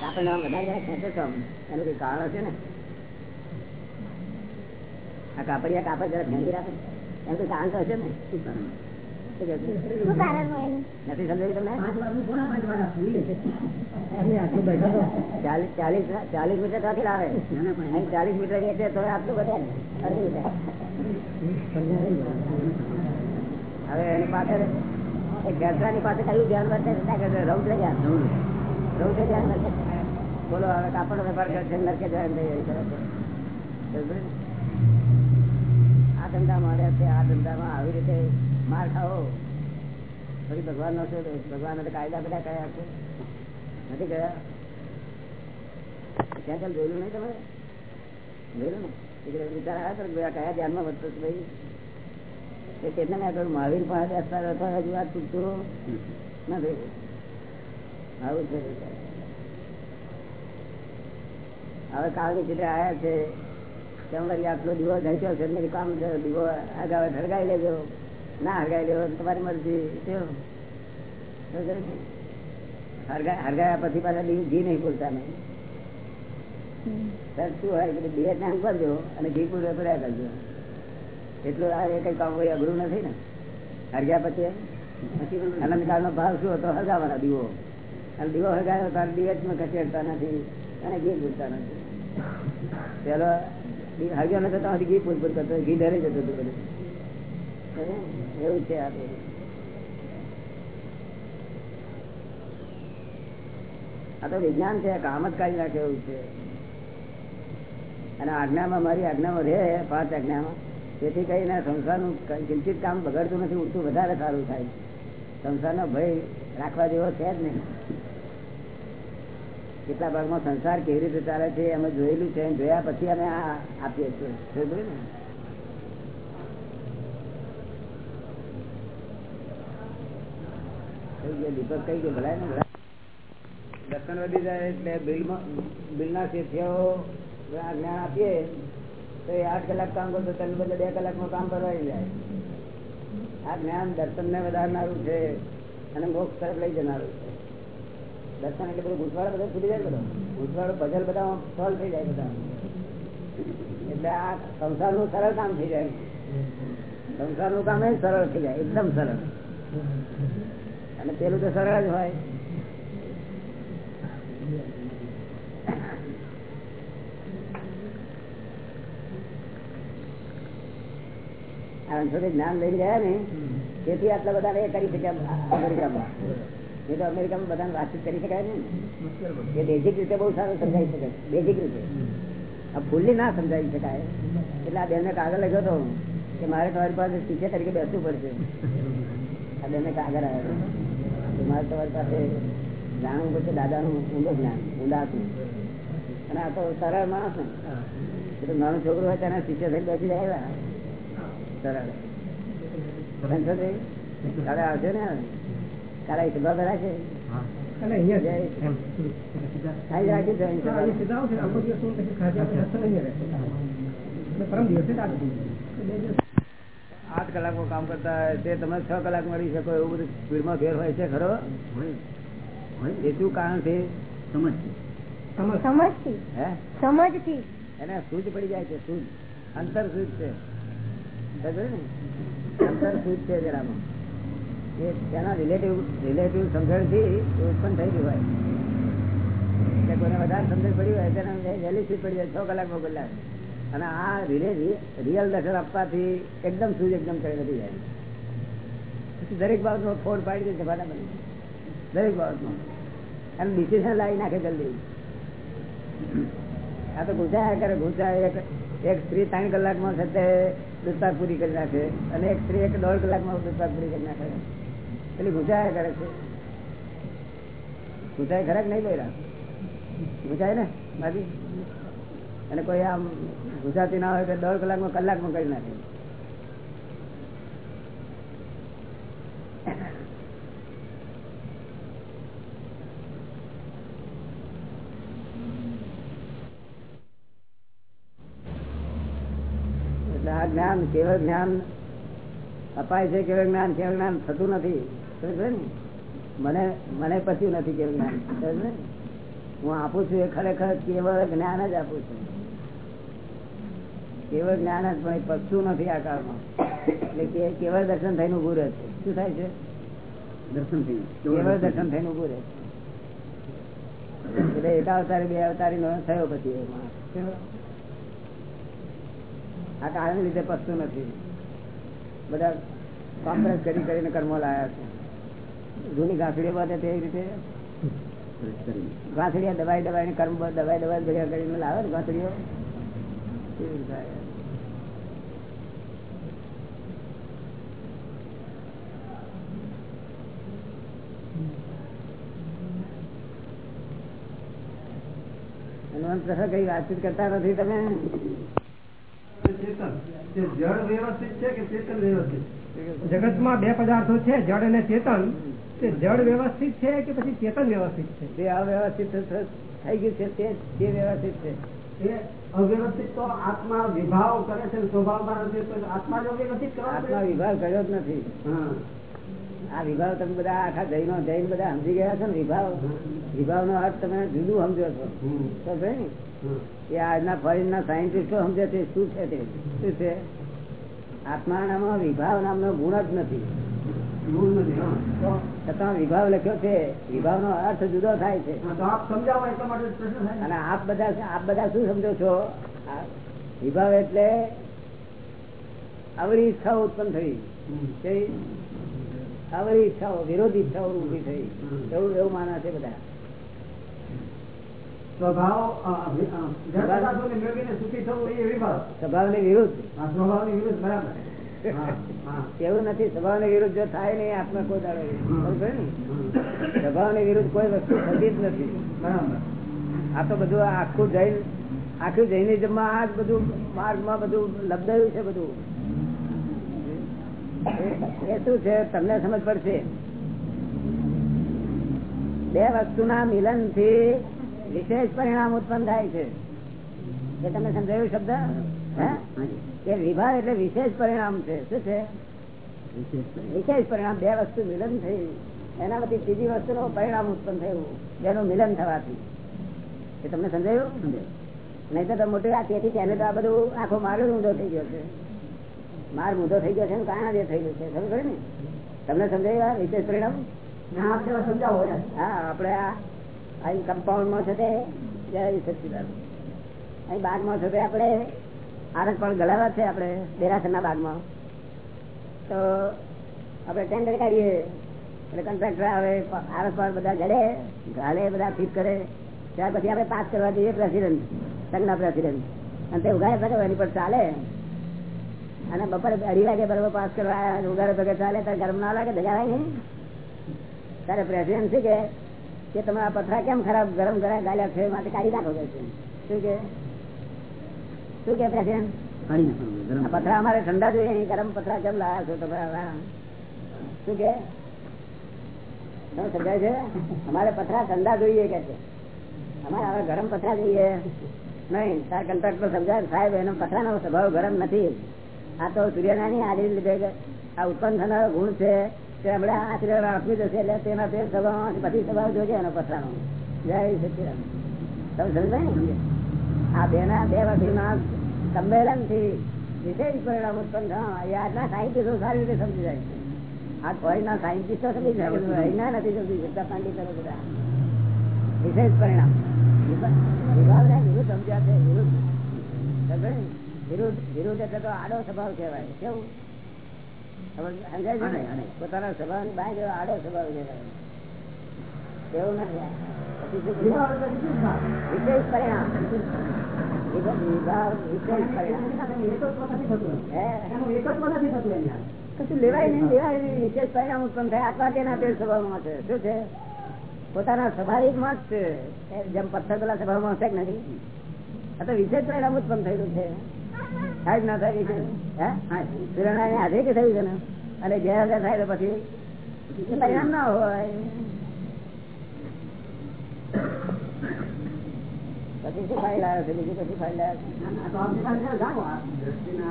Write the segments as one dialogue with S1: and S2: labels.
S1: આપણને વધારે એનું કઈ કારણ હશે ને આ કાપડિયા કાપડ જરા ખેંચી રાખે એનું કઈ કારણ તો હશે ને શું કારણ? ચાલીસ મીટર લાવે ચાલીસ મીટર એટલે તો આટલું હવે એની પાછળ એ પાસે કયું ધ્યાન વર્તે રૌદ્ર ધ્યાન રૌદ્ર ધ્યાન વર્તે બોલો હવે કાપડ વેપાર કરશે નરકે ધ્યાન એ કરે છે આ ધંધા રહ્યા છે આ ધંધામાં આવી રીતે માર ખાઓ પછી ભગવાન નો છે? ભગવાન કાયદા બધા કયા છે. નથી ગયા ક્યાં ચાલ જોયેલું નહીં તમે જોયેલું ને? એટલે વિચાર આવ્યા તો કયા ધ્યાનમાં વધતો ભાઈ? એ કેટલે મેં મહાવીર પાસે બેસતા અથવા હજુ વાત પૂછતો નથી આવું છે. હવે કાલની ચિત્ર આવ્યા છે તેમ વળી આટલો દીવો ઘસ્યો છે એટલે કામ દીવો આગળ હળગાઈ લેજો. ના હળગાવી લેવો તમારી મરજી. હળગાયા પછી પાછા ઘી નહીં બોલતા નહીં સર શું હોય બે નામ કરજો અને ઘી પૂરે પડ્યા કરજો. એટલું આ કઈ કામ કોઈ અઘરું નથી ને. હર્યા પછી અનંતકાળ નો ભાવ શું હતો? હગાવાના દીવો. અને દીવો હરગાયો તાર દિવસમાં ખસેડતા નથી અને ઘી પૂરતા નથી. પેલો હગ્યો નતો તો ઘી પૂરપૂર કરતો ઘી ધરે જતો હતો બધું. એવું છે આ આ તો વિજ્ઞાન છે, કામ જ કાઢી નાખે એવું છે. અને આજ્ઞામાં મારી આજ્ઞામાં રહે, પાંચ આજ્ઞામાં. તેથી ના સંસારનું કિંચિત કામ બગડતું નથી, ઉડતું વધારે સારું થાય સંસારનો ભય રાખવા જેવો છે જ નહીં. કેટલા ભાગમાં સંસાર કેવી રીતે ચાલે છે અમે જોયેલું છે, જોયા પછી અમે આ આપીએ છીએ. ને? દીપક કઈ ગયો? ભલાય ને દર્શન વધી જાય એટલે બિલમાં બિલના શેઠિયાઓ જ્ઞાન આપીએ તો એ આઠ કલાક કામ કરતો તેને બદલે બે કલાકમાં કામ કરવાઈ જાય. આ જ્ઞાન દર્શન ને વધારનારું છે અને મોક્ષ તરફ લઈ જનારું છે. દર્શન એટલે બધું ભૂતવાળો બધા છૂટી જાય બધો. ભૂતવાળો ભજલ બધા સોલ્વ થઈ જાય બધા. એટલે આ સંસારનું સરળ કામ થઈ જાય. સંસારનું કામ એ સરળ થઈ જાય, એકદમ સરળ. અને પેલું તો સરળ જ હોય આ અંશોથી જ્ઞાન લઈને ગયા ને, તેથી આટલા બધા એ કરી શક્યા અમેરિકામાં. એ તો અમેરિકામાં બધાને વાતચીત કરી શકાય ને. એ બેઝિક રીતે બહુ સારું સમજાવી શકાય. બેઝિક રીતે. આ ફૂલ્લી ના સમજાવી શકાય. એટલે આ બેનને કાગળ લખ્યો હતો કે મારે તમારી પાસે શિષ્ય તરીકે બેસવું પડશે. આ બેનને કાગળ આવ્યો. મારે તમારી પાસે જાણવું પડશે, દાદાનું ઊંડું જ્ઞાન, ઊંડાતું. અને આ તો સરળ માણસ ને. નાનું છોકરું હોય, તેના થઈ બેસી જાય સરળ. કલાક આવશે ને કાલે સભા ભરા છે? આઠ કલાકમાં કામ કરતા હોય તે તમે છ કલાક મળી શકો. એવું બધું સ્પીડમાં ફેર હોય છે ખરો? એ શું કારણ છે?
S2: સમજથી.
S1: હે?
S2: સમજથી.
S1: એને સૂજ પડી જાય છે સૂજ અંતર સૂજ છે. અંતર સૂજ છે જરામાં એ તેના રિલેટિવ રિલેટિવ એકદમ સૂજ એકદમ કરી નથી જાય. પછી દરેક બાબતનો ફોડ પાડી દે છે બરાબર દરેક બાબતનો. અને ડિસિઝન લાવી નાખે જલ્દી. આ તો ગુસાયા કરે એક એક સ્ત્રી ત્રણ કલાકમાં સાથે દુષ્પાક પૂરી કરી નાખે અને એક સ્ત્રી એક દોઢ કલાકમાં દુષ્પાક પૂરી કરી નાખે. એટલે ગુજાયા કરે છે. ગુજાય ખરા કે નહીં બોલ્યા ગુજાય ને, બાકી? અને કોઈ આમ ગુજરાતી ના હોય તો દોઢ કલાકમાં કલાકમાં કરી નાખે એટલે આ જ્ઞાન કેવળ જ્ઞાન? અપાય છે કેવળ જ્ઞાન કેવળ જ્ઞાન થતું નથી. ને? મને મને પચ્યું નથી કેવું જ્ઞાન. ને? હું આપું છું એ ખરેખર કેવળ જ્ઞાન જ આપું છું. કેવળ જ્ઞાન જ પણ એ પચતું નથી આ કાળમાં. એટલે કે કેવળ દર્શન થઈને ઉભું રહે છે. શું થાય છે?
S3: દર્શન થઈ
S1: કેવળ દર્શન થઈને ઉભું રહે છે. એટલે એક અવતારી બે અવતારી નો થયો પછી એ માણસ. શું? આ કારણ લીધે પસતું નથી. બધા કોમ્પ્રેસ કરી કરીને કર્મો લાયા છે. જૂની ઘાસડીઓ બધે તે રીતે ઘાસડીયા દવાઈ દવાઈ કર્મ દવાઈ દવાઈ ભેગા કરીને લાવે ને ઘાસડીઓ. કઈ વાતચીત કરતા નથી તમે?
S3: ચેતન. તે જળ વ્યવસ્થિત છે કે ચેતન વ્યવસ્થિત?
S4: બે પદાર્થો છે જળ અને ચેતન. તે જળ વ્યવસ્થિત છે કે પછી ચેતન વ્યવસ્થિત છે?
S1: તે અવ્યવસ્થિત થઈ ગયું છે તે વ્યવસ્થિત છે.
S3: અવ્યવસ્થિત તો આત્મા વિભાવ કરે છે ને સ્વભાવ ધારણ છે આત્મા જ અવ્યવસ્થિત
S1: આત્મા વિભાવ કર્યો જ નથી.
S3: હા.
S1: આ વિભાવ તમે બધા આખા જૈનો જૈન બધા સમજી ગયા છો ને વિભાવ? વિભાવ નો અર્થ તમે જુદું સમજો છો. સમજે ને? એ આજના ફોરેન ના સાયન્ટિસ્ટો સમજે છે શું છે તે? શું છે? આત્માનામાં વિભાવ નામનો ગુણ જ નથી. છતાં વિભાવ લખ્યો છે વિભાવ નો અર્થ જુદો થાય છે. અને આપ બધા આપ બધા શું સમજો છો? વિભાવ એટલે અવરી ઈચ્છા ઉત્પન્ન થઈ.
S3: હમ.
S1: ઈચ્છાઓ વિરોધી ઈચ્છાઓ ઊભી થઈ. એવું એવું માને છે બધા.
S3: સ્વભાવ
S1: વિરુદ્ધ. એવું નથી. વિરુદ્ધ જો થાય નહીં આત્મા કોઈ દાડો ખબર ને. વિરુદ્ધ કોઈ વસ્તુ થતી જ નથી.
S3: બરાબર.
S1: આ તો બધું આખું જૈન આખું જૈનિઝમમાં આ જ બધું માર્ગમાં બધું લબ્ધાયું છે બધું. એ- શું છે? તમને સમજ પડશે. બે વસ્તુના મિલનથી વિશેષ પરિણામ ઉત્પન્ન થાય છે. એ તમે સમજાયું શબ્દ? કે વિભાગ એટલે વિશેષ પરિણામ છે. શું છે? વિશેષ પરિણામ. બે વસ્તુ મિલન થઈ. એનામાંથી ત્રીજી વસ્તુનું પરિણામ ઉત્પન્ન થયું. જેનું મિલન થવાથી. એ તમને સમજાયું? નહીં તો મોટી વાત તેથી તેને તો આ બધું આખો મારું ઊંધો થઈ ગયો છે. માર ઊંધો થઈ ગયો છે કારણ જ એ થયેલું છે. સમજ ને? તમને સમજાય વિશેષ પરિણામ?
S3: હા, આપ જરા સમજાવો યાર.
S1: હા આપણે આ અહીં કમ્પાઉન્ડમાં છે તે અહીં બાગમાં છે તે આપડે આરસ પણ ગળાવા છે આપડે દેરાસર ના બાગમાં તો આપડે ટેન્ડર કાઢીએ એટલે કોન્ટ્રાક્ટર આવે આરસ પર બધા ગળે ગાળે બધા ફીટ કરે. ત્યાર પછી આપણે પાસ કરવા જઈએ પ્રેસિડેન્ટ સંઘના પ્રેસિડેન્ટ અને તે ઉગાડે એની પર ચાલે. અને બપોરે અઢી વાગે બરોબર પાસ કરવા આવ્યા, તો કે ચાલે ત્યારે ગરમ ના લાગે ધગાવાય નહીં તારે પ્રેસિડેન્ટ છે કે કે તમે પથરા કેમ ખરાબ ગરમ ગળા ગાલ્યા છે માટે કાઢી નાખો કે છે? શું કે? શું કે પ્રેસિડેન્ટ પથરા અમારે ઠંડા જોઈએ ગરમ પથરા કેમ લાવ્યા છો તમે શું કે? સમજાય છે? અમારે પથરા ઠંડા જોઈએ કે છે? અમારે હવે ગરમ પથરા જોઈએ. નહીં તાર કંટ્રાક્ટર સમજાય સાહેબ એનો પથરાનો સ્વભાવ ગરમ નથી. આ તો સૂર્યનાની હાજરી લીધે આ ઉત્પન્ન થનારો ગુણ છે તે હમણાં આશરે આપ્યું જશે એટલે તેના તે સ્વભાવ પછી સ્વભાવ જોજે એનો પથરાનો જય સચિરામ તમે સમજાય ને આ બેના બે વસ્તુના સંમેલનથી વિશેષ પરિણામ ઉત્પન્ન થવા એ આજના સાહિત્ય સારી રીતે સમજી જાય છે. આ ફોરેનના સાયન્ટિસ્ટો સમજી જાય અહીંના નથી સમજી શકતા પંડિતો બધા. વિશેષ પરિણામ. સમજ્યા છે વિરુદ્ધ સમજે? વિરુદ્ધ વિરુદ્ધ એટલે તો આડો સ્વભાવ કહેવાય. કેવું? પોતાના સ્વભાવની? બાય એવો આડો સ્વભાવ કહેવાય. એવું નથી
S3: વિશેષ
S1: પરિણામ. લેવાય નહીં લેવાય નહીં. વિશેષ પરિણામ ઉત્પન્ન થાય. આત્મા તેના તે સ્વભાવમાં છે. શું છે? પોતાના સ્વાભાવિકમાં જ છે. જેમ પથ્થર પેલા સ્વભાવમાં છે નથી? આ તો વિશેષ પરિણામ ઉત્પન્ન થયેલું છે. જ ના થાય છે? સૂર્યનારાયણ હાજરી કે થયું છે ને? અને જે થાય તો પછી પરિણામ ના હોય. પછી શું ફાઇલ આવે છે? બીજું ફાઇલ
S3: પાંચ વિષય છે ને,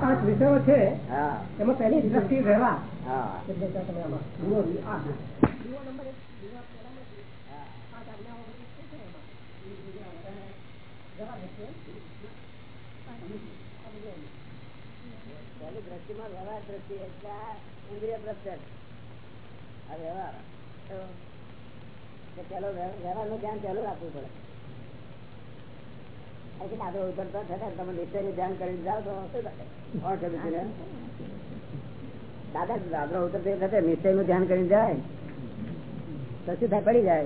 S4: પાંચ વિષયો એમાં પહેલી દ્રષ્ટિ વ્યવહાર
S1: પહેલી દ્રષ્ટિમાં વ્યવહાર દ્રષ્ટિ એટલે પેલો વ્યવહારનું ધ્યાન કરીને જાઓ તો શું થાય? દાદા દાદરો ઉતરતી વખતે નિશ્ચયનું ધ્યાન કરીને જાય તો શું પડી જાય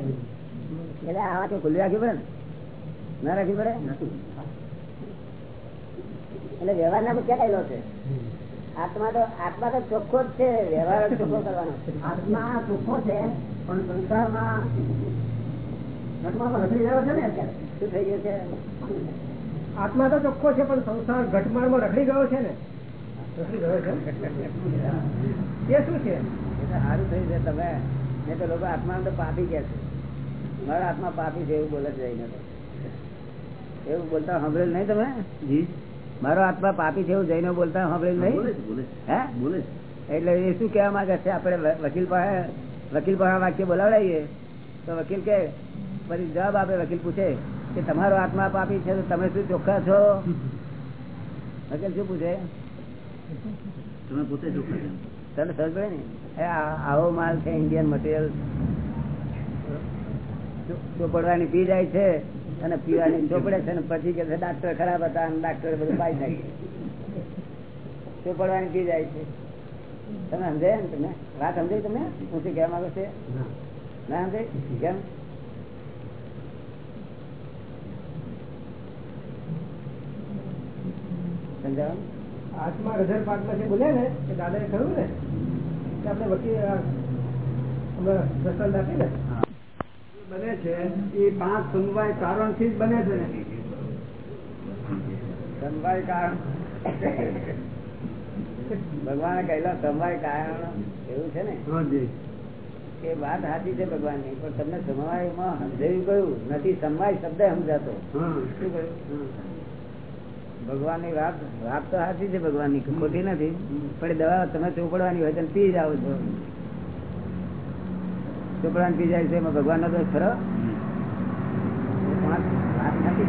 S1: એટલે આવાથી વાંચો ખુલ્લી રાખવી પડે ને ના રાખવી પડે? એટલે વ્યવહારના ક્યાં કહેલો છે? આત્મા તો આત્મા તો ચોખ્ખો જ છે વ્યવહાર ચોખ્ખો કરવાનો.
S3: આત્મા ચોખ્ખો છે પણ સંસારમાં ઘટમાં રખડી રહ્યો છે ને અત્યારે?
S1: શું થઈ ગયું છે?
S4: આત્મા તો ચોખ્ખો છે પણ સંસાર ઘટમાળમાં રખડી ગયો છે ને? રખડી ગયો છે? એ શું છે?
S1: સારું થયું છે તમે. તો લોકો આત્મા તો પાપી કે છે. મારા આત્મા પાપી છે એવું બોલે તો. એવું બોલતા સાંભળેલ નહીં તમે? મારો આત્મા પાપી છે એવું જઈને બોલતા સાંભળેલ નહીં? હે
S3: બોલે
S1: એટલે એ શું કહેવા માંગે છે? આપણે વકીલ પાસે વકીલ પાસે વાક્ય બોલાવડાવીએ તો વકીલ કે પછી જવાબ આપે વકીલ પૂછે કે તમારો આત્મા પાપી છે તો તમે શું ચોખ્ખા છો? વકીલ શું પૂછે?
S3: તમે પોતે ચોખ્ખા છે.
S1: તને સમજ પડે ને? આવો માલ છે ઇન્ડિયન મટીરિયલ ચોપડવાની પી જાય છે અને પીવાની ચોપડે છે પછી કે ડાક્ટર ખરાબ હતા અને ડાક્ટર બધું પાઈ જાય ચોપડવાની પી જાય છે. તમે સમજાય ને તમે વાત સમજાય તમે હું શું કહેવા માંગુ છે? ના સમજાય? કેમ? સમજાવ?
S4: હજાર પાકમાં જે બોલ્યા ને દાદાએ કહ્યું ને કે આપણે વકીલ આ, હમણાં આપી ને
S3: બને છે એ પાંચ સમવાય કારણથી જ બને છે
S1: સમવાય કારણ. ભગવાને કહેલો સમવાય કારણ એવું છે ને? એ વાત સાચી છે ભગવાનની પણ તમને સમવાયમાં સમજાયું કયું? નથી સમવાય શબ્દ સમજાતો. શું કહ્યું? ભગવાનની વાત વાત તો સાચી છે ભગવાનની ખોટી નથી. પણ દવા તમે ચોપડવાની હોય તો પી જાઓ છો. ચોપડવાની પી જાય છે ભગવાન નો દોષ ખરો? વાત વાત નથી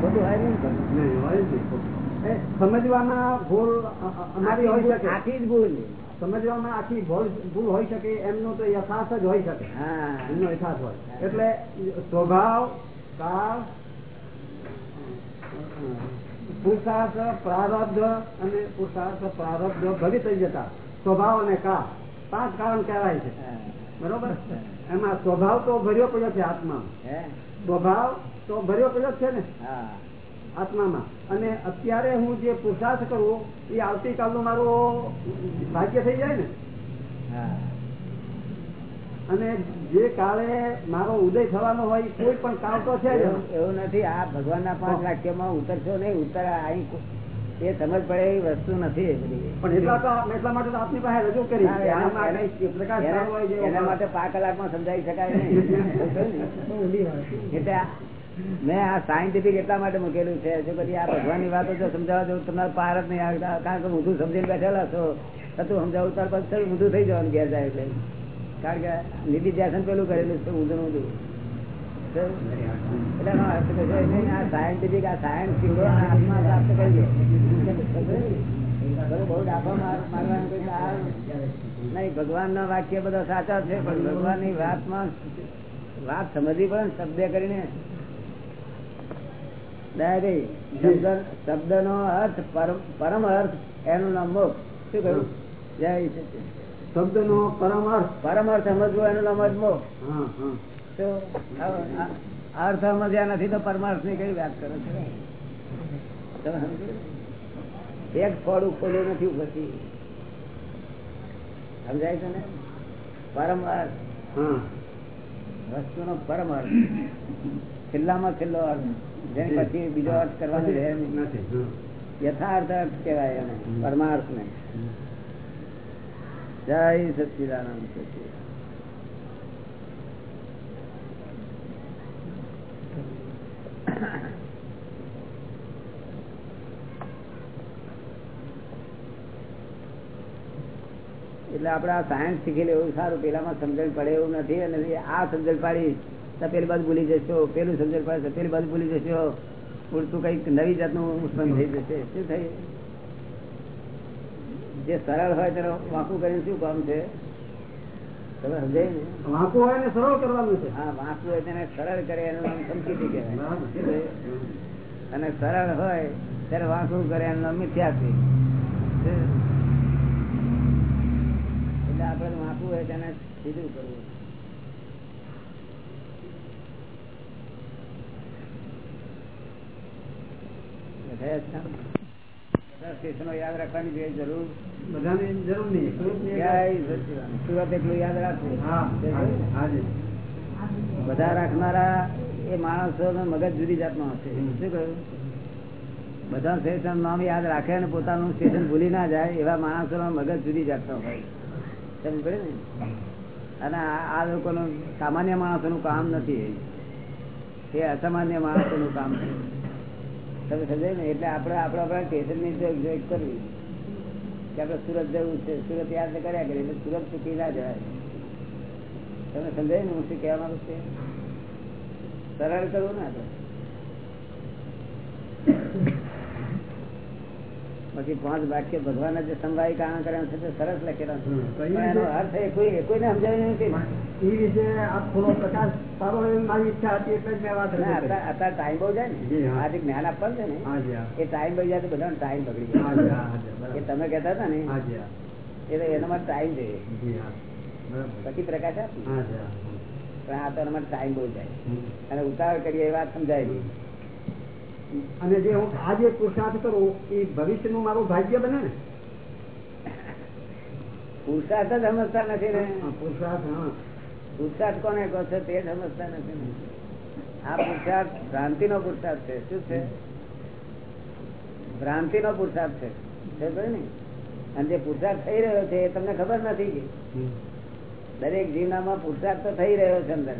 S1: ખોટું હોય નહીં પણ.
S3: નહીં, હોય જ નહીં. એ સમજવામાં ભૂલ અ- અ- અમારી હોઈ શકે.
S1: આખી જ ભૂલ
S3: સમજવામાં આખી ભૂલ ભૂલ શકે એમનો તો યથાર્થ જ હોઈ શકે. એમનો યથાર્થ હોય. એટલે સ્વભાવ કાળ પુરુષાર્થ પ્રારબ્ધ અને પુરુષાર્થ પ્રારબ્ધ ભવિત જતા. સ્વભાવ અને કાળ. પાંચ કારણ કહેવાય છે. બરોબર એમાં સ્વભાવ તો ભર્યો પડ્યો છે આત્મામાં. સ્વભાવ તો ભર્યો પડ્યો છે ને? આત્મામાં. અને અત્યારે હું જે પુરુષાર્થ કરું એ આવતીકાલનું મારું ભાગ્ય થઈ જાય ને? અને જે કાળે મારો ઉદય થવાનો હોય કોઈ પણ કાળ તો છે
S1: એવું નથી આ ભગવાન ના પાંચ વાક્યમાં ઉતરશો નહીં ઉતર અહીં એ સમજ પડે એવી વસ્તુ નથી
S3: પણ એટલા માટે આપની પાસે રજૂ કરી.
S1: એના માટે- પાંચ કલાકમાં સમજાવી શકાય નહીં. એટલે મેં આ સાયન્ટિફિક એટલા માટે મૂકેલું છે. જો કદી આ ભગવાનની વાતો જો સમજાવવા જવું તમારે પાર જ નહીં આવતા કારણ કે ઊંધું સમજીને બેઠેલા છો. તો સમજાવું તાર પછી ઊંધું થઈ જવાનું એટલે. કારણ કે નિધિ ધ્યાસન પેલું કરેલું છે ઊંધું ઊંધું. સાયન્ટિફિક આ સાયન્સ આત્મા પ્રાપ્ત નહીં ભગવાન ના વાક્ય બધા સાચા છે પણ ભગવાનની વાતમાં વાત સમજવી પડે ને શબ્દ કરીને શબ્દ શબ્દ નો અર્થ પરમ- પરમ અર્થ. એનું નામ મોક્ષ શું કહ્યું જય શબ્દ
S3: નો પરમ અર્થ.
S1: પરમ અર્થ સમજવો એનું નામ જ મોક્ષ.
S3: હા હા.
S1: તો અર્થ સમજ્યા નથી તો પરમાર્થની કઈ વાત કરો છો? એક ફળ ખોલ્યું નથી ઉપરથી સમજાય છે ને? પરમ અર્થ
S3: હા.
S1: વસ્તુનો પરમ અર્થ છેલ્લામાં છેલ્લો અર્થ. જેને પછી બીજો અર્થ કરવાનો રહે
S3: નથી
S1: યથાર્થ અર્થ કહેવાય એને. પરમાર્થ ને જય સચિદાનંદ સચિદાનંદ. એટલે આપણે આ સાયન્સ શીખેલું એવું સારું, પેલામાં સમજણ પડે એવું નથી અને આ સમજણ પાડી, તપેલ બાદ ભૂલી જશો, પેલું સમજણ પાડે, તપેલ બાદ ભૂલી જશો પૂરતું કંઈક નવી જાતનું ઉત્પન્ન થઈ જશે. શું થયું? જે સરળ હોય તેનો વાંકું કરીને શું કામ છે? તમે સમજાય ને?
S3: વાંકું હોય ને સરળ કરવાનું છે.
S1: હા વાંકું હોય તેને સરળ કરે એનું નામ કહેવાય? અને સરળ હોય ત્યારે વાંકું કરે એનું નામ મિથ્યાથી. એટલે આપણે વાંકું હોય તેને સીધું કરવું. બધા સ્ટેશનો યાદ રાખવાની બે જરૂર.
S3: બધાની નહીં.
S1: સુરત એટલું યાદ રાખવું બધા રાખનારા એ માણસો મગજ જુદી જાતનો હશે. શું કહ્યું? બધા સ્ટેશન નામ યાદ રાખે અને પોતાનું સ્ટેશન ભૂલી ના જાય એવા માણસો મગજ જુદી જાતનો હોય. સમજ પડે ને? અને આ લોકોનું સામાન્ય માણસોનું કામ નથી એ અસામાન્ય માણસોનું કામ છે. તમે સમજાય ને? એટલે આપણે આપણે આપણા સ્ટેશનની જો જોઈ કરવી. કે આપણે સુરત જવું છે. સુરત યાદ કર્યા કરીએ એટલે સુરત ચૂકી ના જવાય. તમે સમજાય ને? હું શું કહેવા માંગુ છું? સરળ કરવું ને આપણે? પછી પાંચ વાક્ય ભગવાન જે સંભાવી કારણ કર્યા છે તે સરસ લખેલા છે. એનો અર્થ એ કોઈ કોઈને સમજાય નથી
S3: એ વિશે આપ પ્રકાશ પાડો મારી ઈચ્છા હતી એટલે જ મેં વાત
S1: ના,
S3: રજૂ કરી.
S1: અત્યારે અત્યારે ટાઈમ બહુ જાય ને. આજે જ્ઞાન આપવાનું છે ને. એ ટાઈમ બગડી જાય તો બધાનો ટાઈમ બગડી જાય. એ તમે કહેતા હતા ને
S3: હાજી, હા.
S1: એ તો એના માટે ટાઈમ જોઈએ
S3: જી, હા. બરાબર.
S1: પછી પ્રકાશ આપે. પણ આ તો એના ટાઈમ બહુ જાય. અને ઉતાવળ કરીએ એ વાત સમજાય નહીં
S3: અને જે હું આજે પુરુષાર્થ કરું એ ભવિષ્યનું મારું ભાગ્ય બને ને?
S1: પુરુષાર્થ જ સમજતા નથી ને.
S3: પુરુષાર્થ હા.
S1: પુરુષાર્થ કોને કહો છો તે સમજતા નથી આ પુરુષાર્થ ભ્રાંતિ નો પુરુષાર્થ છે. શું છે? ભ્રાંતિ નો પુરુષાર્થ છે ને અને જે પુરુષાર્થ થઈ રહ્યો છે એ તમને ખબર નથી દરેક જીવનામાં પુરુષાર્થ તો થઈ રહ્યો છે અંદર.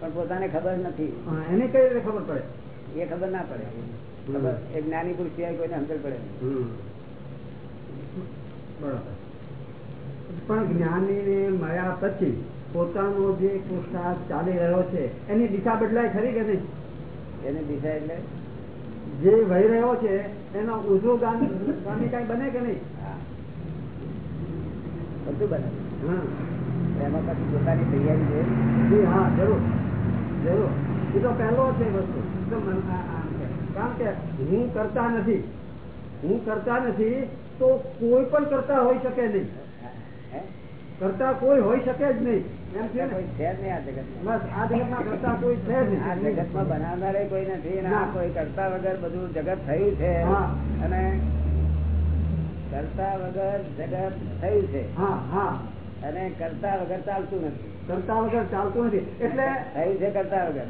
S1: પણ પોતાને ખબર નથી.
S3: એને કઈ રીતે ખબર પડે?
S1: એ ખબર ના પડે. એ જ્ઞાની પુરુષ સિવાય કોઈને અંદર પડે.
S3: બરાબર. પણ જ્ઞાની ને મળ્યા પછી પોતાનો જે પુરુષાર્થ ચાલી રહ્યો છે એની દિશા બદલાય ખરી કે નહીં?
S1: એની દિશા એટલે?
S3: જે વહી રહ્યો છે એનો ઉજળું ગામ ગામી કઈ બને કે નહીં?
S1: બધું બને.
S3: હા.
S1: એમાં પછી પોતાની તૈયારી છે.
S3: હા જરૂર. જરૂર. એ તો પહેલો છે વસ્તુ. કારણ કે હું કરતા નથી. હું કરતા નથી તો કોઈ પણ કરતા હોઈ શકે નહીં. કરતા કોઈ હોઈ શકે જ નહીં. કરતા
S1: બનાવનારે કોઈ નથી. કોઈ વગર બધું જગત થયું છે. અને કરતા વગર જગત થયું છે. અને કરતા વગર ચાલતું નથી.
S3: કરતા વગર ચાલતું નથી. એટલે
S1: થયું છે કરતા વગર.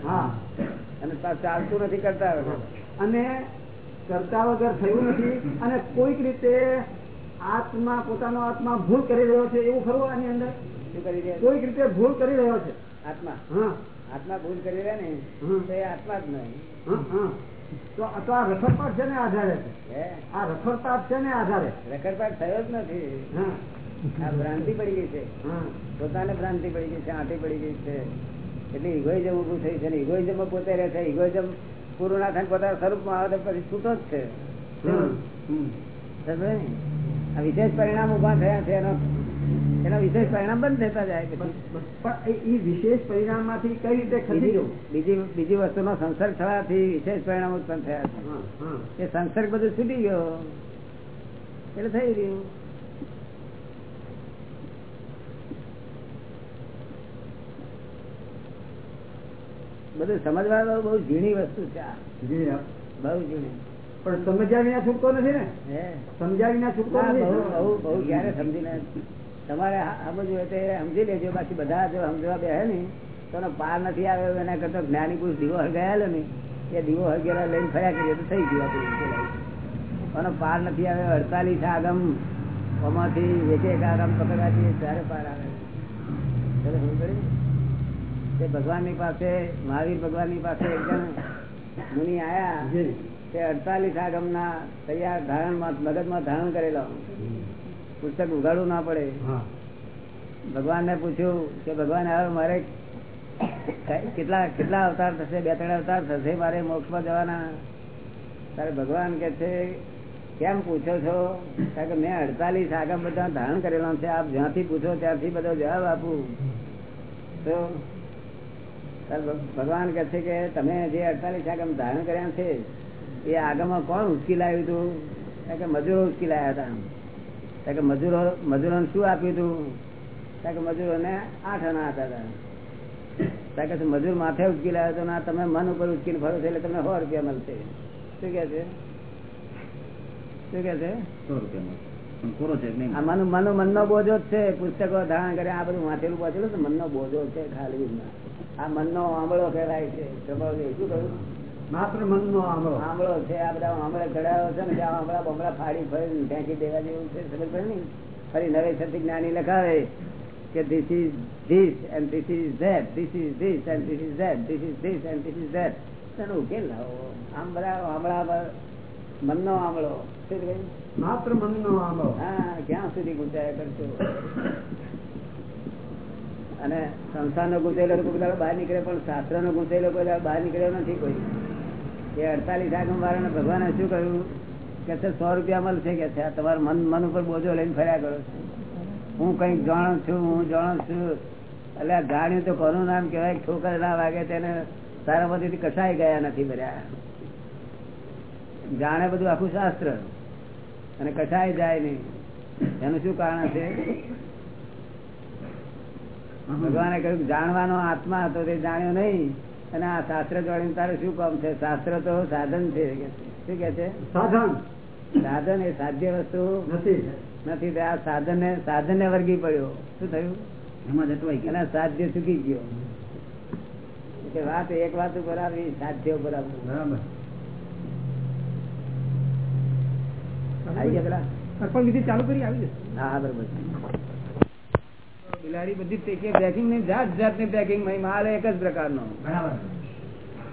S1: અને ચાલતું નથી કરતા વગર.
S3: અને કરતા વગર થયું નથી અને કોઈક રીતે આત્મા પોતાનો આત્મા ભૂલ કરી રહ્યો છે એવું ખરું આની અંદર?
S1: શું કરી રહ્યા
S3: કોઈક રીતે ભૂલ કરી રહ્યો છે.
S1: આત્મા.
S3: હા.
S1: આત્મા ભૂલ કરી રહ્યા ને તો એ આત્મા જ નહીં.
S3: તો આ રખડપાટ છે ને આધારે છે. આ રખડપાટ છે ને આધારે.
S1: રખડપાટ થયો જ નથી. આ ભ્રાંતિ પડી ગઈ છે. પોતાને ભ્રાંતિ પડી ગઈ છે આંટી પડી ગઈ છે. એટલે ઇગોઇઝમ ઉભું થઈ છે ઇગોઇઝમ પોતે રહે છે. ઇગોઇઝમ પૂરું ના થાય પોતાના સ્વરૂપમાં આવે તો પછી છૂટો જ છે. આ વિશેષ પરિણામ ઊભા થયા છે એનો. એનો વિશેષ પરિણામ બંધ થતા જાય.
S3: પણ એ- વિશેષ પરિણામમાંથી કઈ રીતે ખસી
S1: બીજી બીજી વસ્તુનો સંસર્ગ થવાથી વિશેષ પરિણામ ઉત્પન્ન થયા છે. એ સંસર્ગ બધું છૂટી ગયો. એટલે થઈ રહ્યું બધું સમજવા બહુ ઝીણી વસ્તુ છે બહુ ઝીણી.
S3: પણ સમજ્યા વિના છૂટતો નથી ને? સમજ્યા વિના
S1: છૂટતો
S3: નથી
S1: બહુ બહુ ક્યારે સમજીને તમારે આ- સમજવું હોય તો સમજી લેજો બાકી બધા જો સમજવા બે ને તો પાર નથી આવ્યો એના કરતા જ્ઞાની પુરુષ દીવો હળગાયેલો ને એ દીવો હળગેલા લઈને ફર્યા કરીએ તો થઈ ગયું આપણું એનો પાર નથી આવ્યો અડતાલીસ આગમ આમાંથી એક એક આગમ પકડવાથી ત્યારે પાર આવે તે ભગવાનની પાસે મહાવીર ભગવાનની પાસે એકદમ મુનિ આયા તે અડતાલીસ આગમના તૈયાર ધારણ મગજમાં ધારણ કરેલો. પુસ્તક ઉગાડવું ના પડે. ભગવાન ને પૂછ્યું કે ભગવાન હવે મારે કેટલા કેટલા અવતાર થશે? બે ત્રણ અવતાર થશે મારે મોક્ષમાં જવાના. તારે ભગવાન કે છે કેમ પૂછો છો? કારણ કે મેં અડતાલીસ આગમ બધા ધારણ કરેલા છે. આપ જ્યાંથી પૂછો ત્યાંથી બધો જવાબ આપું. તો ભગવાન કે છે કે તમે જે અડતાલીસ આગમ ધારણ કર્યા છે એ આગમમાં કોણ ઉચકી લાવ્યું હતું કે મજૂરો ઉચકી લાવ્યા હતા. કે મજૂરો મજૂરોને શું આપ્યું હતું કે મજૂરોને આઠ આના હતા. હતા કે મજૂર માથે ઉચકી લાવ્યો તો ના તમે મન ઉપર ઉચકીને ફરો છો એટલે તમને સો રૂપિયા મળશે. શું કે છે? શું કે છે?
S5: સો
S1: આ મન મનો મનનો બોજો જ છે. પુસ્તકો ધારણ કરે આ બધું વાંચેલું વાંચેલું મનનો બોજો છે ખાલી. આ મનનો આંબળો કહેવાય છે. શું કહ્યું?
S3: માત્ર મનનો આંબળો
S1: આંબળો છે આ બધા આંબળા ચડાવો છે ને ત્યાં આંબળા બમળા ફાડી ફરી ફેંકી દેવા જેવું છે ખબર પડે ને? ફરી નવેસરથી જ્ઞાની લખાવે કે this is this and this is that this is this and this is that this is this and this is that તેનો ઉકેલ લાવો. આમ બધા આંબળા પર મનનો કહ્યું
S3: માત્ર મનનો આંબળો
S1: હા ક્યાં સુધી ગુંચાયા કરશો? અને સંસાર નો ગુંચેલો કોઈ બહાર નીકળે પણ શાસ્ત્ર નો ગુંચેલો બહાર નીકળ્યો નથી કોઈ. એ અડતાલીસ આગમ વાળાને ભગવાને શું કહ્યું? કે સો રૂપિયા મળશે કે આ મન મન ઉપર બોજો લઈને ફર્યા કરો હું કંઈક જાણું છું, હું જાણું છું. એટલે જાણ્યું તો કોનું નામ કહેવાય? ઠોકર ના વાગે તેને સારામાંથી કસાઈ ગયા નથી ભર્યા. જાણે બધું આખું શાસ્ત્ર. અને કસાઈ જાય નહીં. એનું શું કારણ છે? ભગવાને કહ્યું જાણવાનો આત્મા હતો તે જાણ્યો નહીં. અને આ શાસ્ત્ર જોડીને તારે શું કામ છે? શાસ્ત્ર તો સાધન છે શું કે છે?
S3: સાધન.
S1: સાધન એ સાધ્ય વસ્તુ
S3: નથી.
S1: નથી આ સાધન સાધન ને વર્ગી પડ્યો. શું થયું?
S5: એમાં જ અટવાઈ ગયા
S1: સાધ્ય ચૂકી ગયો. એટલે વાત એક વાત ઉપર આવી સાધ્ય ઉપર આવવું
S3: બરાબર.
S1: આવી ગયા પેલા?
S4: ચાલુ કરી આવી
S1: હા બરોબર બિલાડી બધી પેકિંગની જાત જાતની પેકિંગ માલ એક જ પ્રકારનો.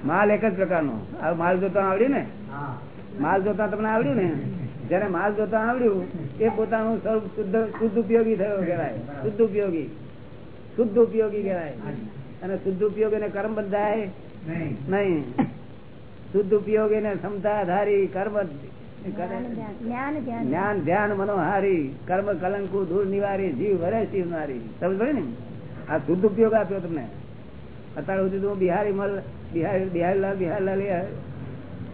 S1: માલ એક જ પ્રકારનો. આ માલ જોતા આવડ્યું ને? માલ જોતા તમને આવડ્યું ને? જયારે માલ જોતા આવડ્યું એ પોતાનું સ્વરૂપ શુદ્ધ શુદ્ધ ઉપયોગી થયો કહેવાય. શુદ્ધ ઉપયોગી. શુદ્ધ ઉપયોગી કહેવાય. અને શુદ્ધ ઉપયોગી ને કર્મ બંધાય?
S3: નહીં.
S1: શુદ્ધ ઉપયોગી ને ક્ષમતા ધારી કર્મ કરે
S2: જ્ઞાન ધ્યાન
S1: મનોહારી કર્મ કલંકુ દૂર નિવારી જીવ વરે શિવનારી સમજ પડે ને? આ શુદ્ધ ઉપયોગ આપ્યો તમને. અત્યારે સુધી તો બિહારી મલ બિહારી બિહારીલાલ બિહારીલાલ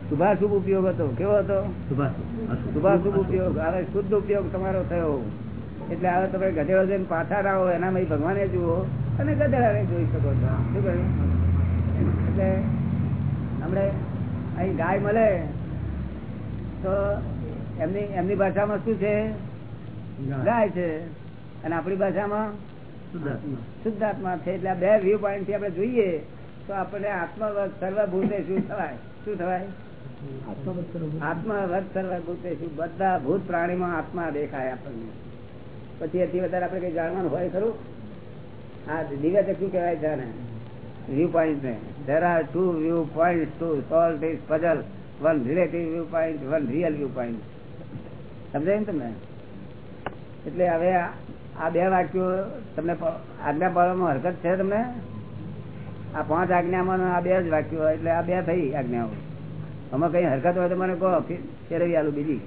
S1: શુભાશુભ ઉપયોગ હતો. કેવો હતો? શુભાશુભ. ઉપયોગ. હવે શુદ્ધ ઉપયોગ તમારો થયો. એટલે હવે તમે ગધેડો જઈને પાછા રહો એનામાં ભગવાને જુઓ અને ગધેડા જોઈ શકો છો. શું કહ્યું? એટલે હમણાં અહીં ગાય મળે તો એમની એમની ભાષામાં શું છે? ગાય છે. અને આપણી ભાષામાં? શુદ્ધાત્મા. છે. એટલે આ બે વ્યૂ પોઈન્ટથી આપણે જોઈએ તો આપણને આત્મવત સર્વભૂતે શું થવાય? શું થવાય? આત્મવત સર્વભૂતે. શું? બધા ભૂત પ્રાણીમાં આત્મા દેખાય આપણને. પછી એથી વધારે આપણે કઈ જાણવાનું હોય ખરું? હા દિવસે શું કહેવાય છે વ્યૂ પોઈન્ટ ને. There are two viewpoint to solve this puzzle. One relative viewpoint one real viewpoint સમજાય ને તમને? એટલે હવે આ બે વાક્યો તમને આજ્ઞા પાડવામાં હરકત છે તમને? આ પાંચ આજ્ઞામાં આ બે જ વાક્યો એટલે આ બે થઈ આજ્ઞાઓ. આમાં કઈ હરકત હોય તો મને કહો ફેરવી આલું બીજી.